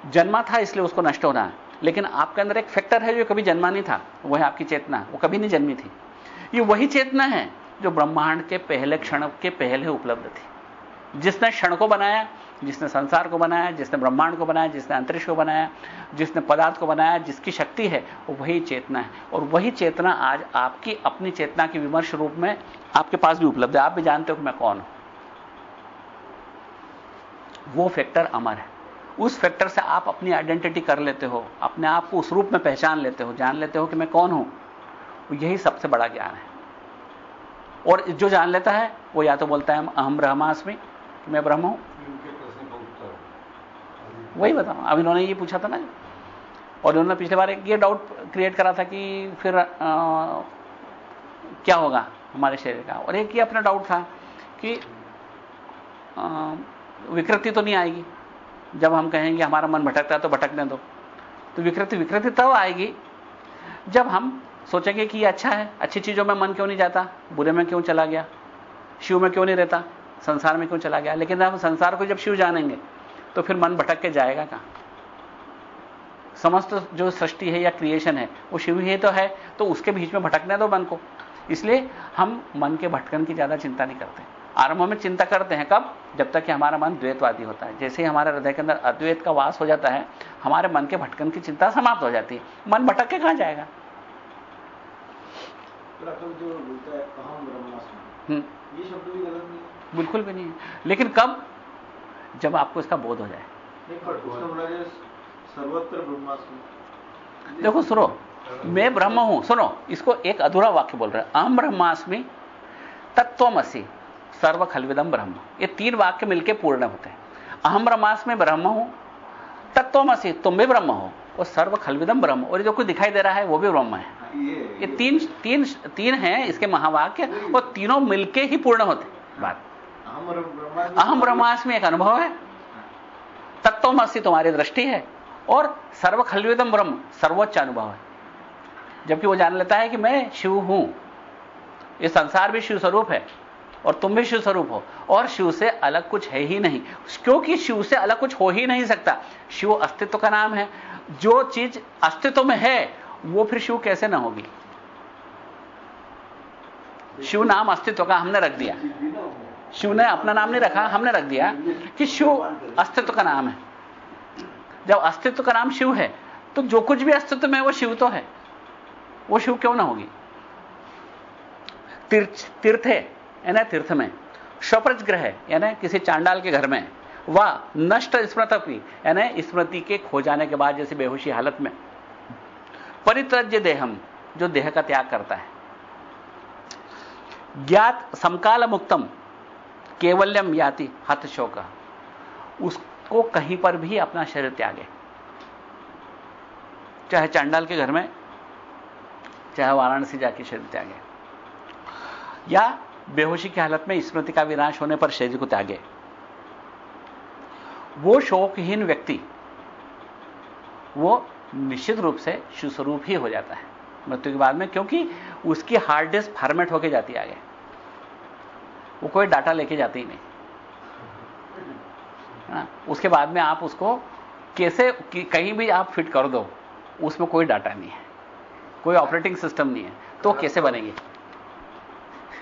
जन्मा था, इसलिए उसको नष्ट होना है। लेकिन आपके अंदर एक फैक्टर है जो कभी जन्मा नहीं था, वो है आपकी चेतना, वो कभी नहीं जन्मी थी। ये वही चेतना है जो ब्रह्मांड के पहले क्षण के पहले उपलब्ध थी। जिसने क्षण को बनाया, जिसने संसार को बनाया, जिसने ब्रह्मांड को बनाया, जिसने अंतरिक्ष को बनाया, जिसने पदार्थ को बनाया, जिसकी शक्ति है वही चेतना है। और वही चेतना आज आपकी अपनी चेतना के विमर्श रूप में आपके पास भी उपलब्ध है। आप भी जानते हो कि मैं कौन हूँ। वो फैक्टर अमर है। उस फैक्टर से आप अपनी आइडेंटिटी कर लेते हो, अपने आप को उस रूप में पहचान लेते हो, जान लेते हो कि मैं कौन हूँ। यही सबसे बड़ा ज्ञान है। और जो जान लेता है वो या तो बोलता है अहम ब्रह्मास्मि मैं ब्रह्म हूँ। वही बताऊँ अब इन्होंने ये पूछा था ना और इन्होंने पिछले बार एक ये डाउट क्रिएट करा था कि फिर आ, क्या होगा हमारे शरीर का। और एक ये अपना डाउट था कि विकृति तो नहीं आएगी। जब हम कहेंगे हमारा मन भटकता है तो भटकने दो। तो विकृति विकृति तब आएगी जब हम सोचेंगे कि ये अच्छा है, अच्छी चीज़ों में मन क्यों नहीं जाता? बुरे में क्यों चला गया? शिव में क्यों नहीं रहता? संसार में क्यों चला गया? लेकिन हम संसार को जब शिव जानेंगे तो फिर मन भटक के जाएगा कहाँ? समस्त जो सृष्टि है या क्रिएशन है, वो शिव ही तो है तो उसके बीच में भटकने दो मन को। इसलिए हम मन के भटकन की ज़्यादा चिंता नहीं करते। आरंभ में चिंता करते हैं कब? जब तक कि हमारा मन द्वैतवादी होता है। जैसे ही हमारे हृदय के अंदर अद्वैत का वास हो जाता है, हमारे मन के भटकन की चिंता समाप्त हो जाती है। मन भटक के कहाँ जाएगा उत्तराखंड जो बोलता है अहम ब्रह्मास्मि हम्म ये शब्द भी गलत नहीं बिल्कुल भी नहीं है। लेकिन कब जब आपको इसका बोध हो जाए। सर्वत्र ब्रह्मास्मि। देखो सुनो मैं ब्रह्म हूँ सुनो इसको एक अधूरा वाक्य बोल रहे हैं। अहम ब्रह्मास्मि तत्वमसी सर्व खलविदम ब्रह्म। ये तीन वाक्य मिलके पूर्ण होते हैं। अहम ब्रह्मास्मि ब्रह्म हूँ तत्वमसी तुम भी ब्रह्म हो और सर्व खलविदम ब्रह्म। और जो कुछ दिखाई दे रहा है वो भी ब्रह्म हाँ, ये तीन तीन तीन हैं इसके महावाक्य और तीनों मिलके ही पूर्ण होते बात। अहम ब्रह्मास्मि। अहम ब्रह्मास्मि एक अनुभव है। तत्वमसी तुम्हारी दृष्टि है। और सर्व खलविदम ब्रह्म सर्वोच्च अनुभव है। जबकि वो जान लेता है कि मैं शिव हूँ। ये संसार भी शिव स्वरूप है और तुम भी शिव स्वरूप हो। और शिव से अलग कुछ है ही नहीं। क्योंकि शिव से अलग कुछ हो ही नहीं सकता। शिव अस्तित्व का नाम है। जो चीज़ अस्तित्व में है वो फिर शिव कैसे ना होगी? शिव नाम अस्तित्व का हमने रख दिया। शिव ने अपना नाम नहीं रखा, हमने रख दिया कि शिव अस्तित्व का नाम है। जब अस्तित्व का नाम शिव है तो जो कुछ भी अस्तित्व में वो शिव तो है। वो शिव क्यों ना होगी? तीर्थ तीर्थ है, यानी तीर्थ में। स्वप्रज ग्रह यानी किसी चांडाल के घर में। व नष्ट स्मृति, यानी स्मृति के खो जाने के बाद जैसे बेहोशी हालत में। परित्रज्य देहम, जो देह का त्याग करता है। ज्ञात समकाल मुक्तम केवल्यम याति हत शोक उसको कहीं पर भी अपना शरीर त्यागे। चाहे चांडाल के घर में, चाहे वाराणसी जाके शरीर त्यागे। या बेहोशी की हालत में स्मृति का विनाश होने पर शरीर को त्यागे। वो शोकहीन व्यक्ति, वो निश्चित रूप से सुस्वरूप ही हो जाता है मृत्यु के बाद में, क्योंकि उसकी हार्ड डिस्क फॉर्मेट होके जाती आगे। वो कोई डाटा लेके जाती ही नहीं। ना? उसके बाद में आप उसको कैसे कहीं भी आप फिट कर दो, उसमें कोई डाटा नहीं है। कोई ऑपरेटिंग सिस्टम नहीं है। तो कैसे बनेंगे?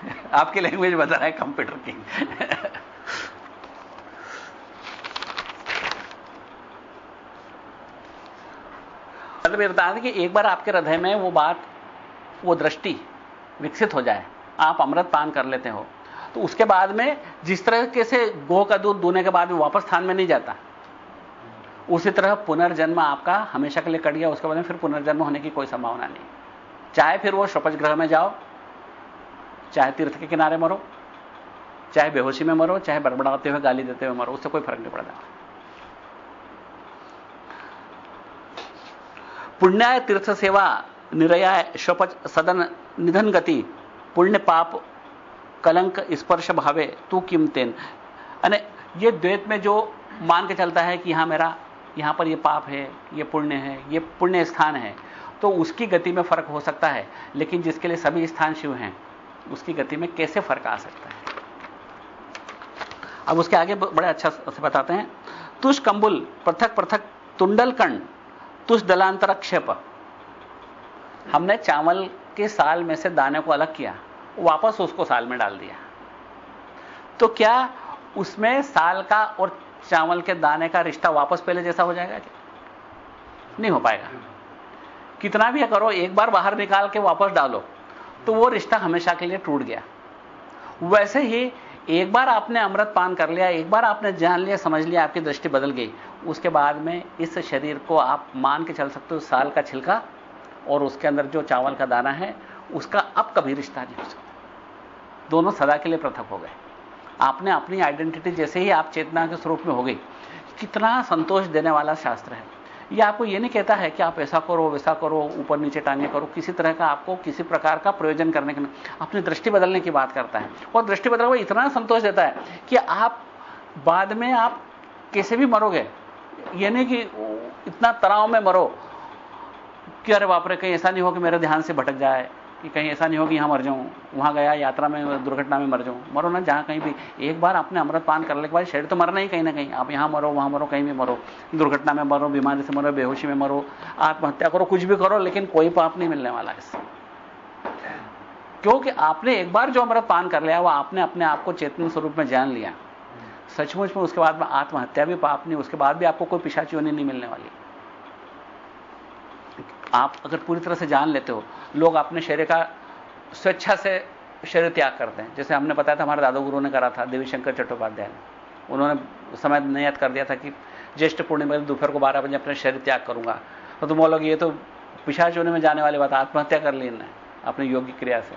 आपकी लैंग्वेज बता रहा है कंप्यूटर की। मतलब ये बता दें कि एक बार आपके हृदय में वो बात, वो दृष्टि विकसित हो जाए, आप अमृत पान कर लेते हो तो उसके बाद में जिस तरह से गो का दूध दूने के बाद में वापस स्थान में नहीं जाता, उसी तरह पुनर्जन्म आपका हमेशा के लिए कट गया, उसके बाद में फिर पुनर्जन्म होने की कोई संभावना नहीं। चाहे फिर वो शपथ ग्रह में जाओ, चाहे तीर्थ के किनारे मरो, चाहे बेहोशी में मरो, चाहे बड़बड़ाते हुए गाली देते हुए मरो, उससे कोई फ़र्क नहीं पड़ता। पुण्याय तीर्थ सेवा निरयाय शपथ सदन निधन गति पुण्य पाप कलंक स्पर्श भावे, तू किमतेन अने ये द्वैत में जो मान के चलता है कि यहाँ मेरा, यहाँ पर ये पाप है, ये पुण्य है, ये पुण्य स्थान है तो उसकी गति में फ़र्क हो सकता है, लेकिन जिसके लिए सभी स्थान शिव हैं, उसकी गति में कैसे फ़र्क आ सकता है? अब उसके आगे बड़े अच्छा से बताते हैं। तुष कंबुल पृथक पृथक तुंडल कण तुष दलांतर क्षेप। हमने चावल के साल में से दाने को अलग किया, वापस उसको साल में डाल दिया। तो क्या उसमें साल का और चावल के दाने का रिश्ता वापस पहले जैसा हो जाएगा? क्या नहीं हो पाएगा। कितना भी करो, एक बार बाहर निकाल के वापस डालो तो वो रिश्ता हमेशा के लिए टूट गया। वैसे ही एक बार आपने अमृत पान कर लिया, एक बार आपने जान लिया, समझ लिया, आपकी दृष्टि बदल गई उसके बाद में इस शरीर को आप मान के चल सकते हो, साल का छिलका, और उसके अंदर जो चावल का दाना है, उसका अब कभी रिश्ता नहीं हो सकता। दोनों सदा के लिए पृथक हो गए। आपने अपनी आइडेंटिटी जैसे ही आप चेतना के स्वरूप में हो गई, कितना संतोष देने वाला शास्त्र है। यह आपको यह नहीं कहता है कि आप ऐसा करो, वैसा करो, ऊपर नीचे टांगे करो, किसी तरह का आपको किसी प्रकार का प्रयोजन करने के अपनी दृष्टि बदलने की बात करता है। और दृष्टि बदलने इतना संतोष देता है कि आप बाद में आप कैसे भी मरोगे यह नहीं कि इतना तनाव में मरो कि अरे बाप रे, कहीं ऐसा नहीं हो कि मेरे ध्यान से भटक जाए, कि कहीं ऐसा नहीं हो कि यहाँ मर जाऊँ। वहाँ गया, यात्रा में, दुर्घटना में मर जाऊँ। मरो ना, जहाँ कहीं भी। एक बार आपने अमृत पान करने के बाद शरीर तो मरना ही कहीं ना कहीं। आप यहाँ मरो, वहाँ मरो, कहीं भी मरो। दुर्घटना में मरो, बीमारी से मरो, बेहोशी में मरो। आत्महत्या करो, कुछ भी करो, लेकिन कोई पाप नहीं मिलने वाला इससे। क्योंकि आपने एक बार जो अमृत पान कर लिया, वो आपने अपने आप को चेतन स्वरूप में जान लिया। सचमुच में उसके बाद में आत्महत्या भी पाप नहीं, उसके बाद भी आपको कोई पिशाची होनी नहीं मिलने वाली। आप अगर पूरी तरह से जान लेते हो, लोग अपने शरीर का स्वेच्छा से शरीर त्याग करते हैं। जैसे हमने बताया था, हमारे दादा गुरु ने करा था देवी शंकर चट्टोपाध्याय ने। उन्होंने समय नियत कर दिया था कि ज्येष्ठ पूर्णिमा दोपहर को बारह बजे अपने शरीर त्याग करूँगा। तो तुम बोलोगे ये तो पिशाच होने में जाने वाली बात, आत्महत्या कर ली इन्हें अपनी योगी क्रिया से।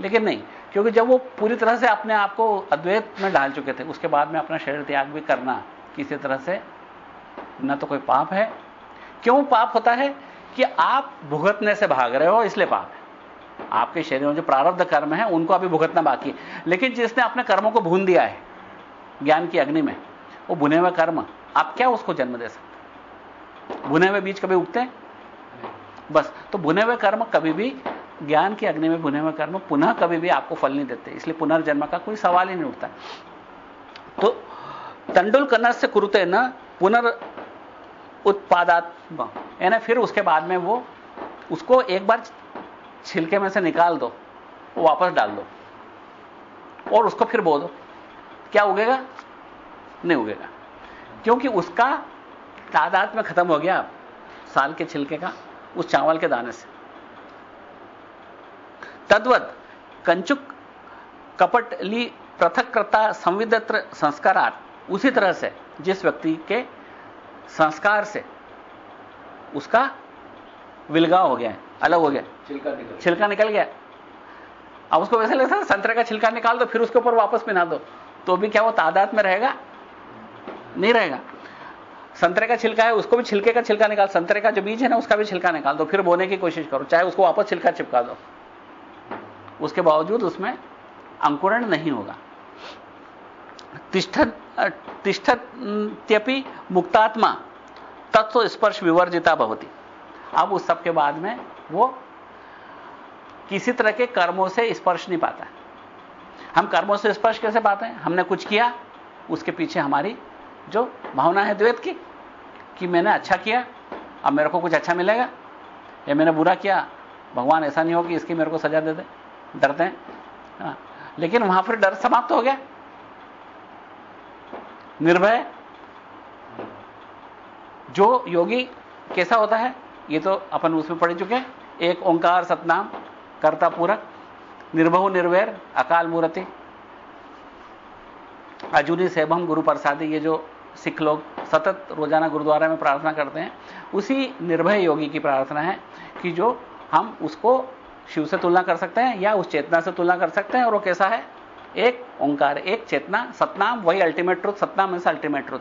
लेकिन नहीं क्योंकि जब वो पूरी तरह से अपने आप को अद्वैत में डाल चुके थे, उसके बाद में अपना शरीर त्याग भी करना किसी तरह से न तो कोई पाप है। क्यों पाप होता है? कि आप भुगतने से भाग रहे हो, इसलिए पाप है। आपके शरीर में जो प्रारब्ध कर्म है, उनको अभी भुगतना बाकी है। लेकिन जिसने अपने कर्मों को भून दिया है, ज्ञान की अग्नि में, वो भुने हुए कर्म, आप क्या उसको जन्म दे सकते भुने हुए बीज कभी उगते हैं? बस तो भुने हुए कर्म कभी भी ज्ञान की अग्नि में भुने हुए कर्म, पुनः कभी भी आपको फल नहीं देते, इसलिए पुनर्जन्म का कोई सवाल ही नहीं उठता। तो तंडुल करना से कुरुते न, पुनर् उत्पादात्म यानी फिर उसके बाद में वो, उसको एक बार छिलके में से निकाल दो, वापस डाल दो, और उसको फिर बो दो। क्या उगेगा? नहीं उगेगा। क्योंकि उसका तादाद में खत्म हो गया, साल के छिलके का, उस चावल के दाने से। तद्वत कंचुक कपट ली पृथकता संविदत्र संस्कारात उसी तरह से जिस व्यक्ति के संस्कार से उसका विलगा हो गया है अलग हो गया छिलका निकल छिलका निकल गया। अब उसको वैसे लगता है संतरे का छिलका निकाल दो फिर उसके ऊपर वापस पिना दो तो भी क्या वो तादाद में रहेगा? नहीं रहेगा। संतरे का छिलका है उसको भी छिलके का छिलका निकाल संतरे का जो बीज है ना उसका भी छिलका निकाल दो फिर बोने की कोशिश करो चाहे उसको वापस छिलका चिपका दो। उसके बावजूद उसमें अंकुरण नहीं होगा। तिष्ठ तिष्ठत्यपि मुक्तात्मा तत्व स्पर्श विवर्जिता भवती। अब उस सब के बाद में वो किसी तरह के कर्मों से स्पर्श नहीं पाता हम कर्मों से स्पर्श कैसे पाते हैं? हमने कुछ किया, उसके पीछे हमारी जो भावना है द्वैत की, कि मैंने अच्छा किया, अब मेरे को कुछ अच्छा मिलेगा। या मैंने बुरा किया, भगवान ऐसा नहीं हो कि इसकी मेरे को सजा दे दे। डरते हैं। हाँ। लेकिन वहाँ पर डर समाप्त हो गया। निर्भय। जो योगी कैसा होता है, ये तो अपन उसमें पढ़ चुके हैं। एक ओंकार सतनाम, कर्ता पूरक, निर्भव निर्वैर, अकाल मूर्ति। अजूनी सेबम गुरु प्रसादी, ये जो सिख लोग सतत रोज़ाना गुरुद्वारा में प्रार्थना करते हैं, उसी निर्भय योगी की प्रार्थना है कि जो हम उसको शिव से तुलना कर सकते हैं या उस चेतना से तुलना कर सकते हैं और वो कैसा है? एक ओंकार, एक चेतना, सतनाम, वही ultimate truth Satnam means ultimate truth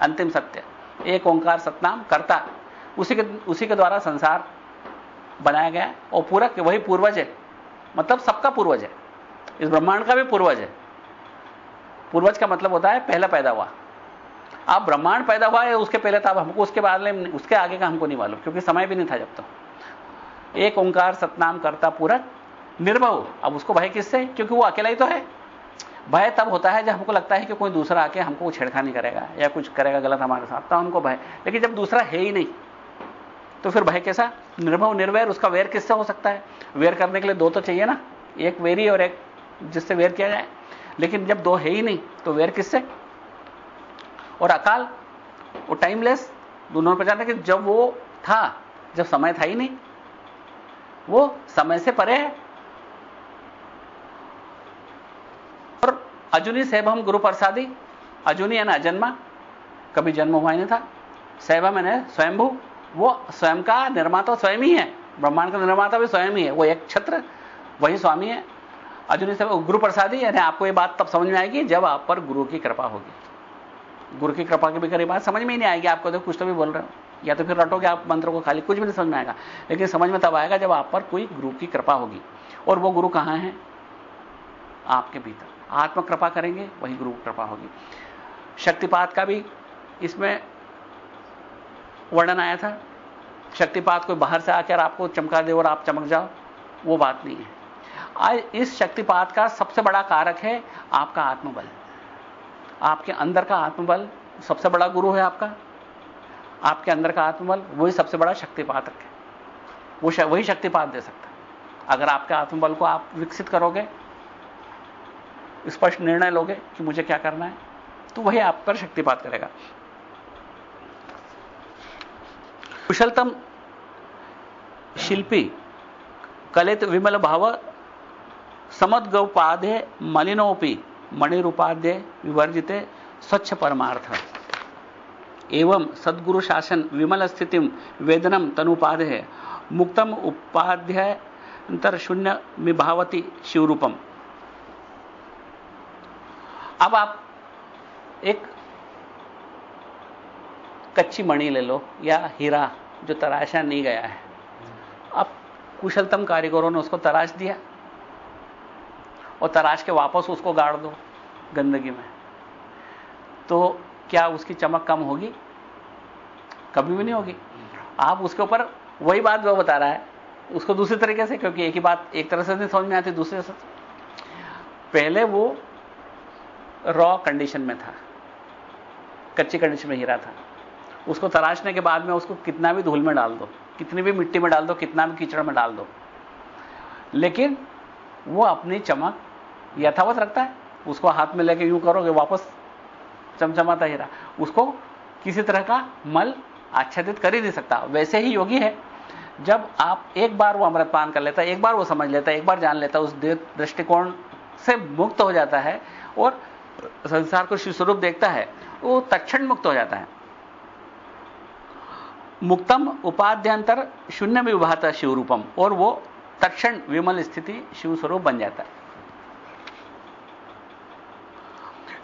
अंतिम सत्य। एक ओंकार, सतनाम, करता, उसी के उसी के द्वारा संसार बनाया गया और पूरा वही पूर्वज है। मतलब सबका पूर्वज है। इस ब्रह्मांड का भी पूर्वज है। पूर्वज का मतलब होता है पहला पैदा हुआ। आप ब्रह्मांड पैदा हुआ है, उसके पहले था हमको उसके बाद में, उसके आगे का हमको नहीं मालूम, क्योंकि समय भी नहीं था जब तक। एक ओंकार सतनाम करता पूरक निर्भव। अब उसको भय किससे? क्योंकि वो अकेला ही तो है। भय तब होता है जब हमको लगता है कि कोई दूसरा आके हमको छेड़खानी करेगा या कुछ करेगा गलत हमारे साथ। तो हमको भय। लेकिन जब दूसरा है ही नहीं तो फिर भय कैसा? निर्भव, निर्वैर, उसका वेर किससे हो सकता है? वेर करने के लिए दो तो चाहिए ना। एक वेरी और एक जिससे वेर किया जाए। लेकिन जब दो है ही नहीं तो वेर किससे? और अकाल, वो टाइमलेस दोनों पर जानते कि जब वो था, जब समय था ही नहीं वो समय से परे है। और अजुनी सैभम गुरु प्रसादी, अजुनी है ना अजन्मा कभी जन्म हुआ नहीं था। सैभम है स्वयंभू। वो स्वयं का निर्माता स्वयं ही है। ब्रह्मांड का निर्माता भी स्वयं ही है। वो एक छत्र, वही स्वामी है। अर्जुन से गुरु प्रसादी, यानी आपको ये बात तब समझ में आएगी जब आप पर गुरु की कृपा होगी। गुरु की कृपा के भी बात समझ में ही नहीं आएगी। आपको तो कुछ तो भी बोल रहे हो। या तो फिर रटोगे आप मंत्र को खाली, कुछ भी नहीं समझ में आएगा। लेकिन समझ में तब आएगा जब आप पर कोई गुरु की कृपा होगी। और वो गुरु कहाँ है? आपके भीतर। आत्म कृपा करेंगे, वही गुरु कृपा होगी। शक्तिपात का भी इसमें वर्णन आया था। शक्तिपात कोई बाहर से आकर आपको चमका दे और आप चमक जाओ, वो बात नहीं है। इस शक्तिपात का सबसे बड़ा कारक है आपका आत्मबल। आपके अंदर का आत्मबल सबसे बड़ा गुरु है आपका। आपके अंदर का आत्मबल वही सबसे बड़ा शक्तिपातक है। वो वही शक्तिपात दे सकता है। अगर आपके आत्मबल को आप विकसित करोगे, स्पष्ट निर्णय लोगे कि मुझे क्या करना है तो वही आप पर शक्तिपात करेगा। कुशलतम शिल्पी कलित विमल भाव समद्गौपाधे मलिनोपि मणिरूपाध्य विवर्जिते स्वच्छ परमार्थ। एवं सदगुरु शासन विमल स्थिति वेदनम तनुपाधे मुक्तम उपाध्याय अंतर शून्य विभावती शिवरूपम। अब आप एक कच्ची मणि ले लो या हीरा जो तराशा नहीं गया है। अब कुशलतम कारीगरों ने उसको तराश दिया और तराश के वापस उसको गाड़ दो गंदगी में। तो क्या उसकी चमक कम होगी? कभी भी नहीं होगी। आप उसके ऊपर वही बात वो बता रहा है, उसको दूसरे तरीके से, क्योंकि एक ही बात एक तरह से नहीं समझ में आती, दूसरे से। पहले वो रॉ कंडीशन में था, कच्ची कंडीशन में हीरा था। उसको तराशने के बाद में उसको कितना भी धूल में डाल दो, कितनी भी मिट्टी में डाल दो, कितना भी कीचड़ में डाल दो। लेकिन वो अपनी चमक यथावत रखता है। उसको हाथ में लेके यूँ करोगे, वापस चमचमाता हीरा उसको किसी तरह का मल आच्छादित कर ही नहीं सकता। वैसे ही योगी है। जब आप एक बार वो अमृतपान कर लेता है, एक बार वो समझ लेता है, एक बार जान लेता है, उस दृष्टिकोण से मुक्त हो जाता है और संसार को शिवस्वरूप देखता है, वो तक्षण मुक्त हो जाता है। मुक्तम उपाध्यांतर शून्य में विभाता शिवरूपम और वो तक्षण विमल स्थिति शिव स्वरूप बन जाता है।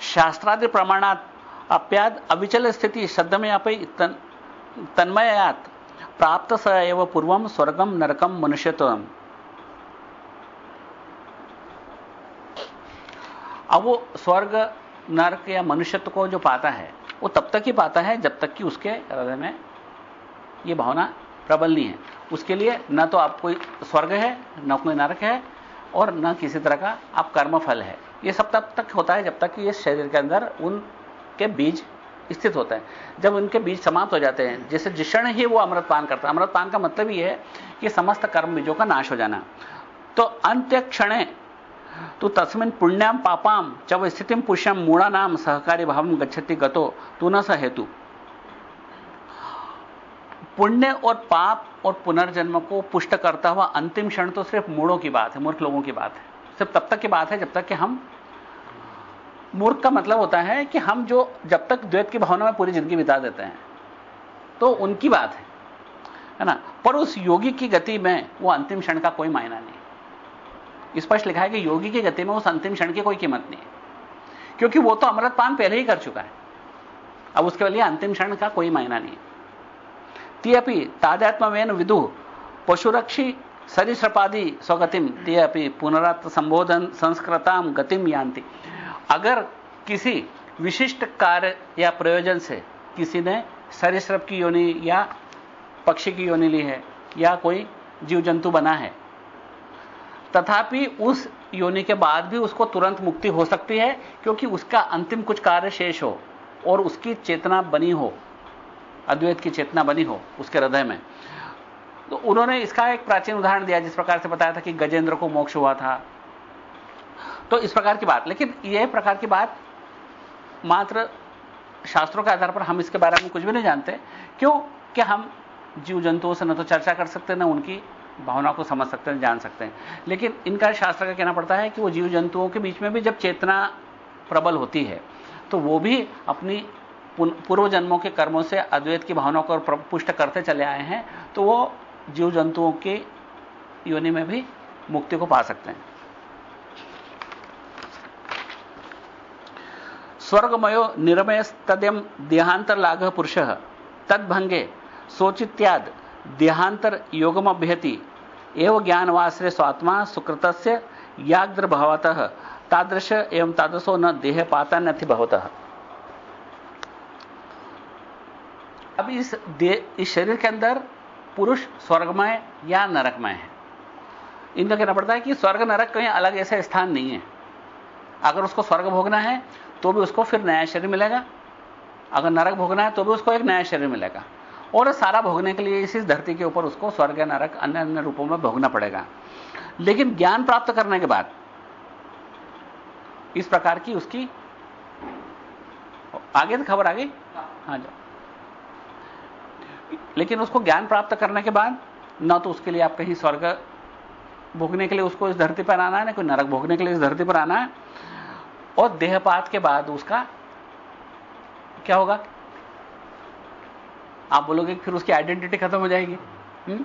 शास्त्रादि प्रमाणात अप्याद अविचल स्थिति शब्द में आप तन, तन्मयात। प्राप्त स एव पूर्वम स्वर्गम नरकम मनुष्यत्व अब वो स्वर्ग नरक या मनुष्यत्व को जो पाता है वो तब तक ही पाता है जब तक कि उसके हृदय में ये भावना प्रबल नहीं है। उसके लिए न तो आप कोई स्वर्ग है न कोई नरक है और न किसी तरह का आप कर्मफल है। ये सब तब तक होता है जब तक कि इस शरीर के अंदर उनके बीज स्थित होते हैं। जब उनके बीज समाप्त हो जाते हैं, जैसे क्षण ही वो अमृतपान करता है। अमृतपान का मतलब ये है कि समस्त कर्म बीजों का नाश हो जाना। तो अंत्य क्षण तो तस्मिन पुण्याम पापाम जब स्थिति पुष्यम मूढ़ा नाम सहकारी भाव गच्छति गतो, तू न स हेतु। पुण्य और पाप और पुनर्जन्म को पुष्ट करता हुआ अंतिम क्षण तो सिर्फ़ मूढ़ों की बात है, मूर्ख लोगों की बात है। सिर्फ़ तब तक की बात है जब तक कि हम मूर्ख का मतलब होता है कि हम जो जब तक द्वैत की भावना में पूरी ज़िंदगी बिता देते हैं तो उनकी बात है। है ना? पर उस योगी की गति में वो अंतिम क्षण का कोई मायना नहीं। स्पष्ट लिखा है कि योगी की गति में उस अंतिम क्षण की कोई कीमत नहीं। है क्योंकि वो तो अमृतपान पहले ही कर चुका है। अब उसके लिए अंतिम क्षण का कोई मायना नहीं। तियपि तादात्मेन विदु, पशुरक्षी सरिसृपादि स्वगतिम ते पुनरात्म संबोधन संस्कृता गतिम यान्ति। अगर किसी विशिष्ट कार्य या प्रयोजन से किसी ने सरिसृप की योनि या पक्षी की योनि ली है या कोई जीव जंतु बना है, तथापि उस योनि के बाद भी उसको तुरंत मुक्ति हो सकती है क्योंकि उसका अंतिम कुछ कार्य शेष हो और उसकी चेतना बनी हो, अद्वैत की चेतना बनी हो उसके हृदय में। तो उन्होंने इसका एक प्राचीन उदाहरण दिया, जिस प्रकार से बताया था कि गजेंद्र को मोक्ष हुआ था। तो इस प्रकार की बात। लेकिन यह प्रकार की बात मात्र शास्त्रों के आधार पर हम इसके बारे में कुछ भी नहीं जानते। क्यों कि हम जीव जंतुओं से न तो चर्चा कर सकते, न उनकी भावना को समझ सकते हैं जान सकते। हैं लेकिन इनका शास्त्र का कहना पड़ता है कि वो जीव जंतुओं के बीच में भी जब चेतना प्रबल होती है तो वो भी अपनी पूर्व जन्मों के कर्मों से अद्वैत की भावना को पुष्ट करते चले आए हैं तो वो जीव जंतुओं की योनि में भी मुक्ति को पा सकते हैं। स्वर्गमयो निरमय तद्यम देहांतर लाघ पुरुष, तद्भंगे सोचित्याद देहांतर योगम अभ्यति एवं ज्ञानवाश्रय स्वात्मा सुकृत याग्र भवतः तादृश एवं तादृशो न देह पाता नथि भवतः। अब इस इस शरीर के अंदर पुरुष स्वर्गमय या नरकमय है। इनका कहना पड़ता है कि स्वर्ग नरक कहीं अलग ऐसा स्थान नहीं है। अगर उसको स्वर्ग भोगना है तो भी उसको फिर नया शरीर मिलेगा। अगर नरक भोगना है तो भी उसको एक नया शरीर मिलेगा। और सारा भोगने के लिए इसी धरती के ऊपर उसको स्वर्ग या नरक अन्य अन्य रूपों में भोगना पड़ेगा। लेकिन ज्ञान प्राप्त करने के बाद, इस प्रकार की उसकी, आगे तो खबर आ गई? हाँ जाओ। लेकिन उसको ज्ञान प्राप्त करने के बाद, न तो उसके लिए आप कहीं स्वर्ग भोगने के लिए उसको इस धरती पर आना है, ना कोई नरक भोगने के लिए इस धरती पर आना है। और देहपात के बाद उसका क्या होगा? आप बोलोगे फिर उसकी आइडेंटिटी खत्म हो जाएगी। हुँ?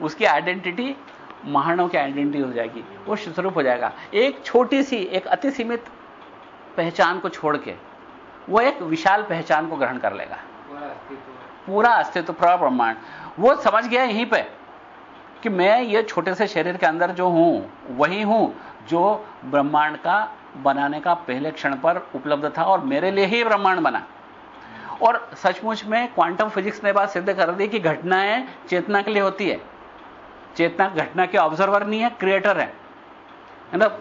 उसकी आइडेंटिटी महानव की आइडेंटिटी हो जाएगी। वो स्वरूप हो जाएगा। एक छोटी सी, एक अति सीमित पहचान को छोड़ के, वो एक विशाल पहचान को ग्रहण कर लेगा। पूरा अस्तित्व, पूरा ब्रह्मांड। वो समझ गया यहीं पे कि मैं ये छोटे से शरीर के अंदर जो हूँ, वही हूँ जो ब्रह्मांड का बनाने का पहले क्षण पर उपलब्ध था और मेरे लिए ही ब्रह्मांड बना। और सचमुच में क्वांटम फिजिक्स ने बात सिद्ध कर दी कि घटनाएँ चेतना के लिए होती है। चेतना, घटना के ऑब्जर्वर नहीं है क्रिएटर है। है ना,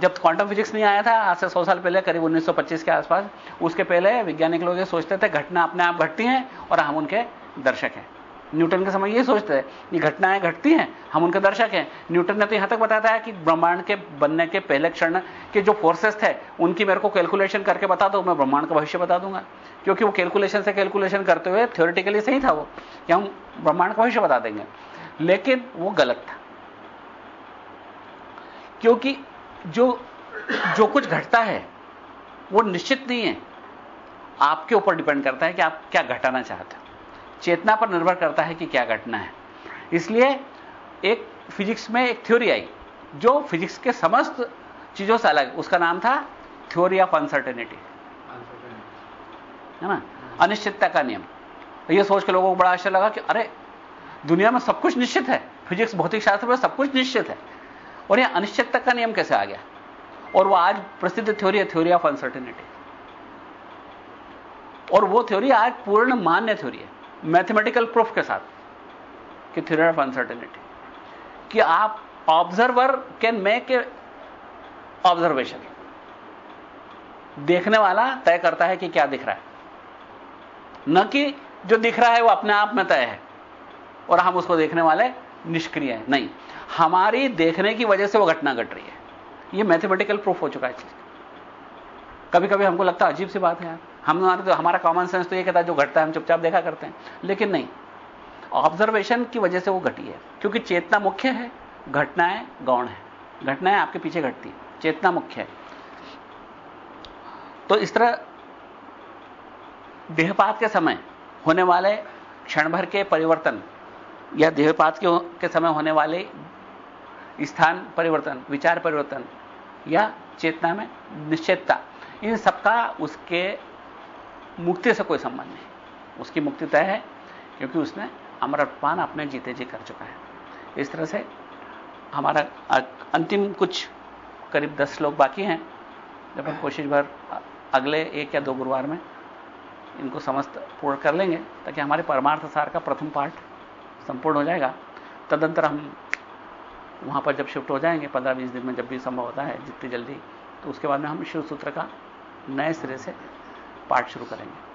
जब क्वांटम फिजिक्स नहीं आया था, आज से 100 साल पहले, करीब 1925 के आसपास, उसके पहले वैज्ञानिक लोग ये सोचते थे, घटना अपने आप घटती हैं और हम उनके दर्शक हैं। न्यूटन के समय ये सोचते थे कि घटनाएँ घटती हैं, हम उनके दर्शक हैं। न्यूटन ने तो यहाँ तक बताया था कि ब्रह्मांड के बनने के पहले क्षण के जो फोर्सेस थे, उनकी मेरे को कैलकुलेशन करके बता दो, मैं ब्रह्मांड का भविष्य बता दूँगा। क्योंकि वो कैलकुलेशन से कैलकुलेशन करते हुए थ्योरेटिकली सही था वो, कि हम ब्रह्मांड का भविष्य बता देंगे। लेकिन वो गलत था। क्योंकि जो जो कुछ घटता है वो निश्चित नहीं है। आपके ऊपर डिपेंड करता है कि आप क्या घटाना चाहते हो। चेतना पर निर्भर करता है कि क्या घटना है। इसलिए एक फिजिक्स में एक थ्योरी आई जो फिजिक्स के समस्त चीज़ों से अलग उसका नाम था थ्योरी ऑफ़ अनसर्टेनिटी। है ना? अनिश्चितता का नियम। तो ये सोच के लोगों को बड़ा आश्चर्य लगा कि अरे दुनिया में सब कुछ निश्चित है। फिजिक्स भौतिक शास्त्र में सब कुछ निश्चित है। और यह अनिश्चितता का नियम कैसे आ गया? और वह आज प्रसिद्ध थ्योरी है थ्योरी ऑफ़ अनसर्टेनिटी और वो थ्योरी आज पूर्ण मान्य थ्योरी है मैथमेटिकल प्रूफ के साथ, कि थ्योरी ऑफ़ अनसर्टेनिटी कि आप observer can make a observation देखने वाला तय करता है कि क्या दिख रहा है. न कि जो दिख रहा है वो अपने आप में तय है, और हम उसको देखने वाले निष्क्रिय हैं. नहीं. हमारी देखने की वजह से वो घटना घट रही है। ये मैथमेटिकल प्रूफ हो चुका है चीज़ कभी कभी हमको लगता है अजीब सी बात है यार। हम तो हमारा कॉमन सेंस तो ये कहता है, जो घटता है, हम चुपचाप देखा करते हैं। लेकिन नहीं। ऑब्जर्वेशन की वजह से वो घटी है। क्योंकि चेतना मुख्य है, घटनाएँ गौण है। घटनाएँ आपके पीछे घटती है। चेतना मुख्य है। तो इस तरह देहपात के समय होने वाले क्षण भर के परिवर्तन या देहपात के समय होने वाले स्थान परिवर्तन, विचार परिवर्तन या चेतना में निश्चितता इन सबका उसके मुक्ति से कोई संबंध नहीं। उसकी मुक्ति तय है, क्योंकि उसने अमरपान अपने जीते जी कर चुका है। इस तरह से हमारा अंतिम कुछ करीब दस लोग बाकी हैं। जब हम कोशिश भर अगले एक या दो गुरुवार में इनको समस्त पूर्ण कर लेंगे, ताकि हमारे परमार्थ सार का प्रथम पार्ट संपूर्ण हो जाएगा। तदंतर हम वहाँ पर जब शिफ्ट हो जाएँगे, पंद्रह बीस दिन में जब भी संभव होता है, जितनी जल्दी तो उसके बाद में हम शिव सूत्र का नए सिरे से पाठ शुरू करेंगे।